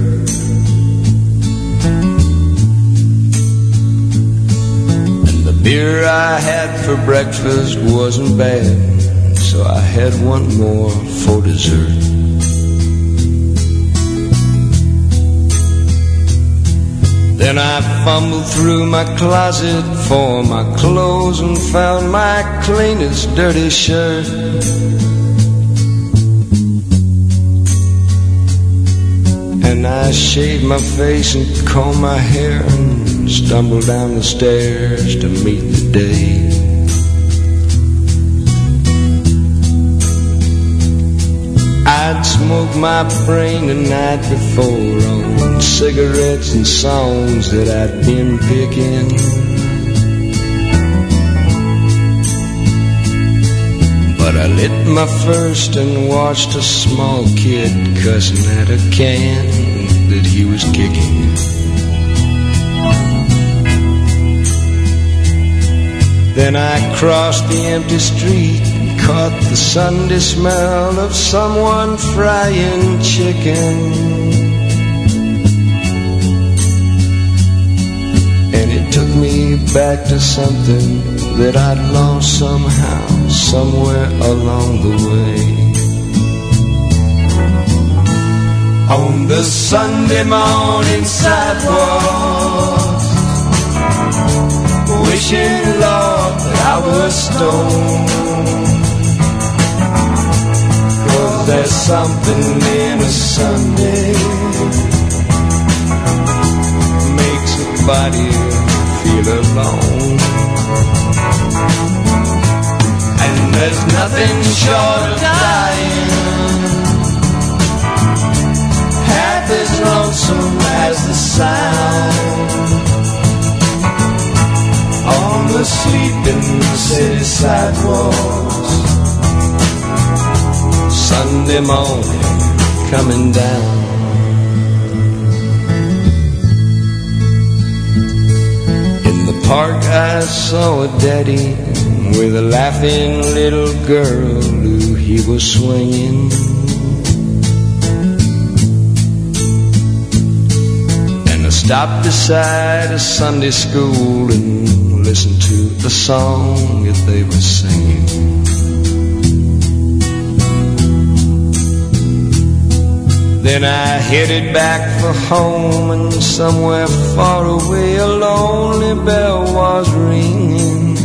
And the beer I had for breakfast wasn't bad, so I had one more for dessert. Then I fumbled through my closet for my clothes and found my cleanest dirty shirt. And I shaved my face and combed my hair and stumbled down the stairs to meet the day. I'd smoked my brain the night before on cigarettes and songs that I'd been picking. But I lit my first and watched a small kid cussing at a can that he was kicking. Then I crossed the empty street caught the Sunday smell of someone frying chicken. And it took me back to something that I'd lost somehow, somewhere along the way. On the Sunday morning sidewalk wishing, Lord, that I was stoned. There's something in a Sunday makes a body feel alone. And there's nothing short of dying half as lonesome as the sound on the sleeping city sidewalks. Sunday morning coming down. In the park, I saw a daddy with a laughing little girl who he was swinging. And I stopped beside a Sunday school and listened to the song that they were singing. Then I headed back for home, and somewhere far away a lonely bell was ringing.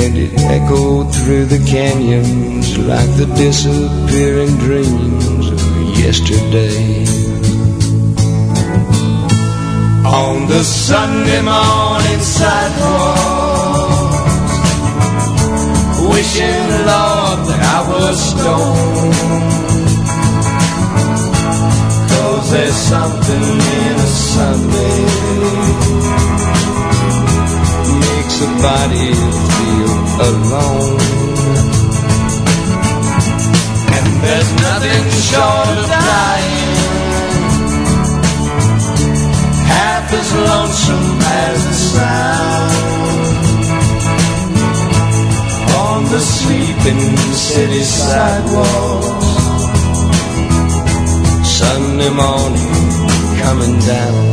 And it echoed through the canyons like the disappearing dreams of yesterday. On the Sunday morning sidewalk, wishing, Lord, that I was stoned. Cause there's something in a Sunday makes a body feel alone. And there's nothing short of dying half as lonesome as the sound the sleeping city sidewalks. Sunday morning coming down.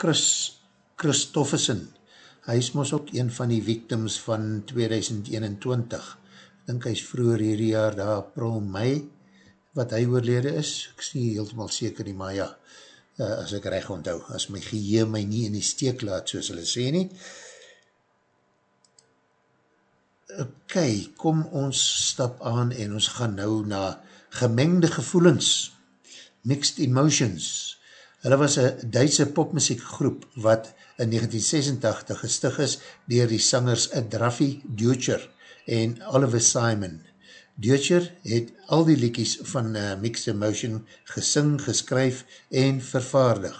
Chris Christofferson. Hy is mos ook een van die victims van 2021. Ek dink hy is vroeger hierdie jaar, daar april, mei, wat hy oorlede is. Ek is nie heeltemaal seker nie, maar ja, uh, as ek recht onthou, as my geheer my nie in die steek laat, soos hulle sê nie. Ok, kom ons stap aan en ons gaan nou na gemengde gevoelens, mixed emotions, Hulle was een Duitse popmuziekgroep wat in 1986 gestig is dier die sangers Draffy Deutscher en Oliver Simon. Deutscher het al die liekies van uh, Mixed Emotion gesing, geskryf en vervaardig,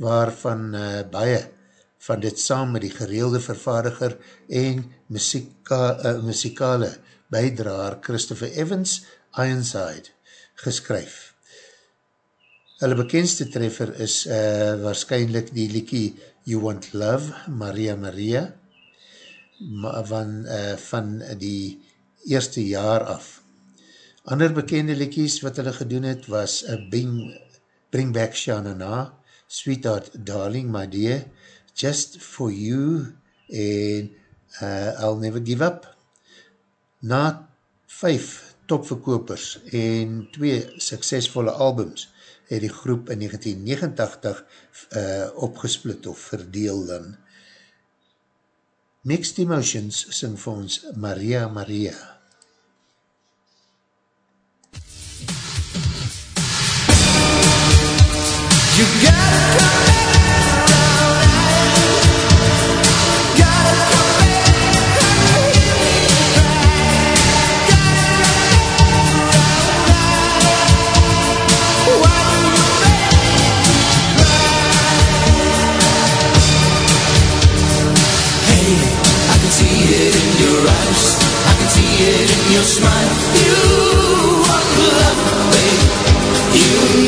waarvan uh, baie van dit saam met die gereelde vervaardiger en muzieka, uh, eh, muzikale bijdraar Christopher Evans Ironside geskryf. Hulle bekendste treffer is uh, waarschijnlijk die liekie You Want Love, Maria Maria, ma van, uh, van die eerste jaar af. Ander bekende liekies wat hulle gedoen het was eh, uh, Bing, Bring Back Shana Na, Sweetheart Darling My Dear, Just For You en uh, I'll Never Give Up. Na 5 topverkopers en 2 suksesvolle albums het die groep in 1989 uh, opgesplit of verdeel dan. Mixed Emotions sing vir ons Maria Maria. You gotta come it in your smile. You are love, babe. You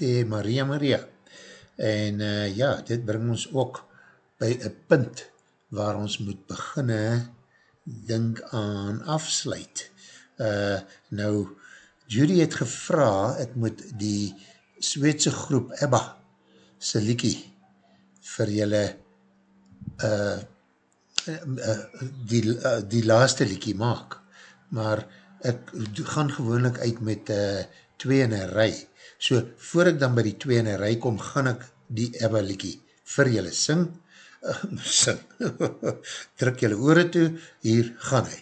liefde hee, Maria Maria. En uh, ja, dit bring ons ook by een punt waar ons moet beginne dink aan afsluit. Uh, nou, Judy het gevra, ek moet die Sweedse groep Ebba sy liekie vir julle uh, uh, die, uh, die laaste liekie maak. Maar ek gaan gewoonlik uit met uh, twee in een rij So, voor ek dan by die twee in een rij kom, gaan ek die Ebba liekie vir julle sing. Uh, (laughs) sing. (laughs) Druk julle oore toe, hier gaan hy.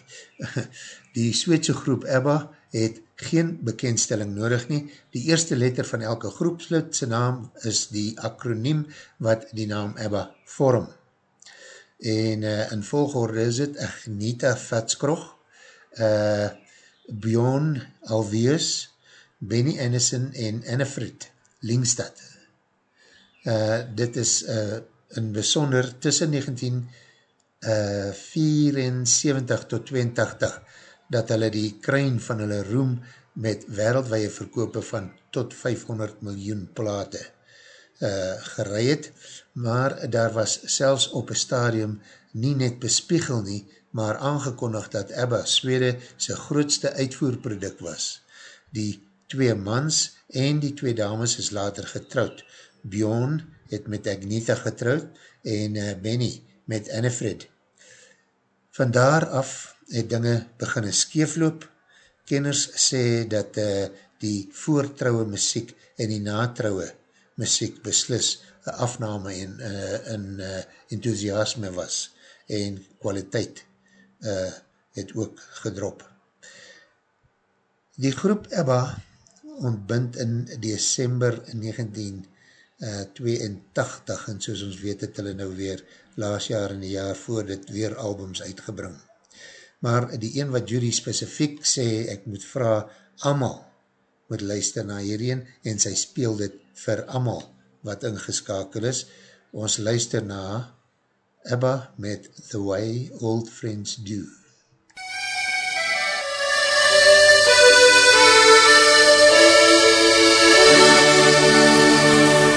(laughs) Die Sweedse groep Ebba het geen bekendstelling nodig nie. Die eerste letter van elke groepslid sy naam is die akroniem wat die naam Ebba vorm. En uh, in volgorde is het Agnita Vatskrog, uh, Bjorn Alvius, Benny Anderson en Annefried Lingstad. Uh, dit is uh, in besonder tussen 1974 tot 82 dat hulle die kruin van hulle roem met wereldwaie verkope van tot 500 miljoen plate uh, gerei het, maar daar was selfs op een stadium nie net bespiegel nie, maar aangekondig dat Ebba Swede sy grootste uitvoerproduct was. Die twee mans en die twee dames is later getrouwd. Bjorn het met Agneta getrouwd en uh, Benny met Annefred. Van daar af het dinge beginne skeefloop. Kenners sê dat uh, die voortrouwe muziek en die natrouwe muziek beslis een afname in, uh, in uh, enthousiasme was en kwaliteit uh, het ook gedrop. Die groep Ebba ontbind in december 1982 en soos ons weet het hulle nou weer laas jaar en die jaar voor dit weer albums uitgebring maar die een wat Judy specifiek sê, ek moet vraag, amal moet luister na hierheen, en sy speel dit vir amal wat ingeskakel is. Ons luister na Abba met The Way Old Friends Do.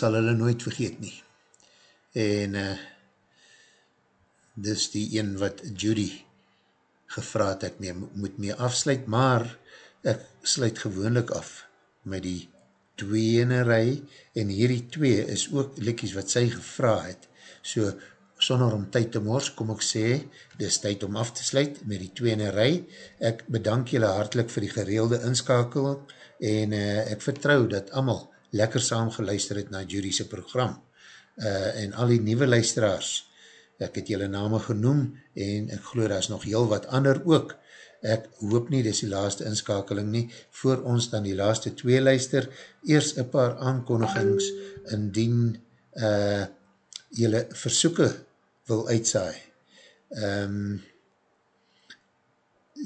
sal hulle nooit vergeet nie. En uh, dis die een wat Judy gevraad ek mee, moet mee afsluit, maar ek sluit gewoonlik af met die tweene rij, en hierdie twee is ook likkies wat sy gevra het, so sonder om tyd te mors, kom ek sê, dis tyd om af te sluit met die tweene rij, ek bedank julle hartelijk vir die gereelde inskakel, en uh, ek vertrou dat amal lekker saam geluister het na Judy'se program, uh, en al die nieuwe luisteraars, ek het julle name genoem, en ek geloof daar is nog heel wat ander ook, ek hoop nie, dis die laaste inskakeling nie, voor ons dan die laaste twee luister, eers een paar aankondigings, indien uh, julle versoeken wil uitsaai. Um,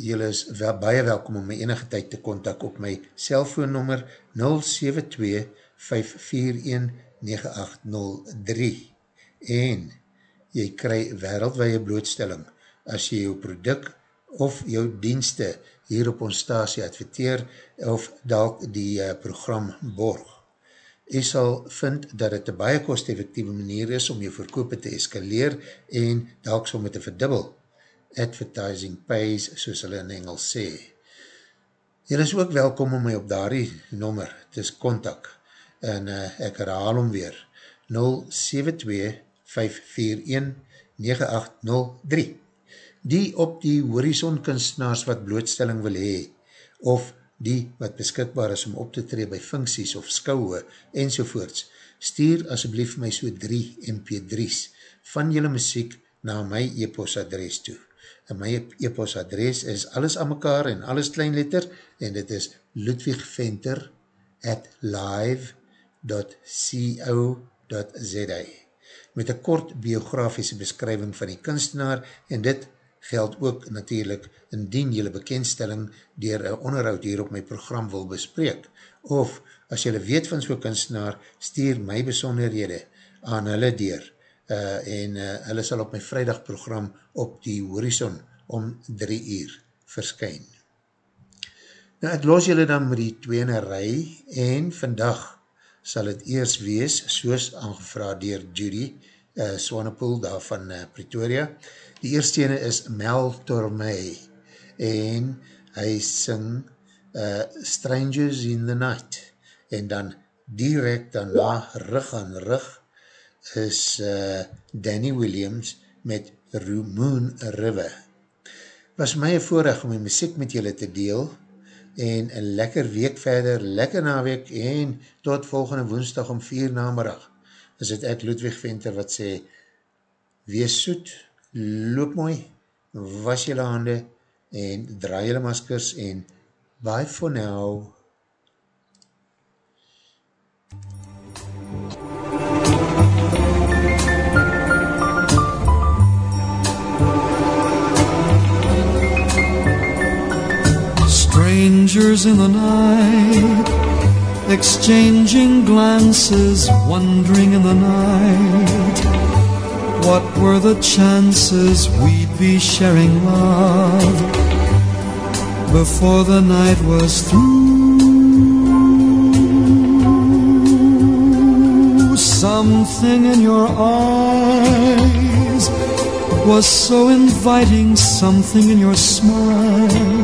julle is wel, baie welkom om my enige tyd te kontak op my cellfoonnummer 072-541-9803 en jy kry wereldwaie blootstelling as jy jou product of jou dienste hier op ons stasie adverteer of dalk die uh, program borg jy sal vind dat het een baie kost-effectieve manier is om jou verkoop te eskaleer en dalk so met te verdubbel. Advertising pays, soos hulle in Engels sê. Jy is ook welkom om my op daardie nommer te kontak en uh, ek herhaal om weer 072-541-9803 Die op die horizon kunstenaars wat blootstelling wil hee of die wat beskikbaar is om op te tree by funksies of skouwe enzovoorts, stuur asjeblief my so 3 mp3's van jylle muziek na my e-post adres toe. En my e-post adres is alles aan mekaar en alles kleinletter en dit is ludwigventer at live.co.za met een kort biografiese beskrywing van die kunstenaar en dit geld ook natuurlijk indien jylle bekendstelling dier een onderhoud hier op my program wil bespreek. Of as jylle weet van so'n kunstenaar, stuur my besonderhede aan hulle dier uh, en uh, hulle sal op my vrijdag program op die horizon om drie uur verskyn. Nou, ek los jylle dan met die tweene rij en vandag sal het eers wees, soos aangevraad dier Judy uh, Swanepoel daar van uh, Pretoria, Die eerste ene is Mel Tormey en hy sing uh, Strangers in the Night en dan direct daarna rug aan rug is uh, Danny Williams met Moon River. Was my voorrecht om die muziek met julle te deel en een lekker week verder, lekker naweek en tot volgende woensdag om vier namerig. Is het ek Ludwig Venter wat sê, wees soet, loop mooi, was jylle hande en draai jylle maskers en bye for now. Strangers in the night Exchanging glances Wandering in the night What were the chances we'd be sharing love before the night was through? Something in your eyes was so inviting, something in your smile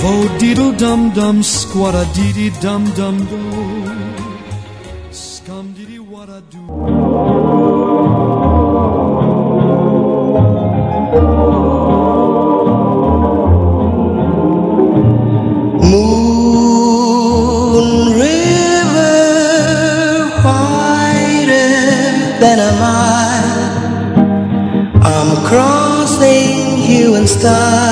Vo Diddle Dum Dum, Squatta Dee Dee Dum Dum Do, Scum Dee Dee Wadda Do. Moon River, whiter than a mile. I'm crossing you in style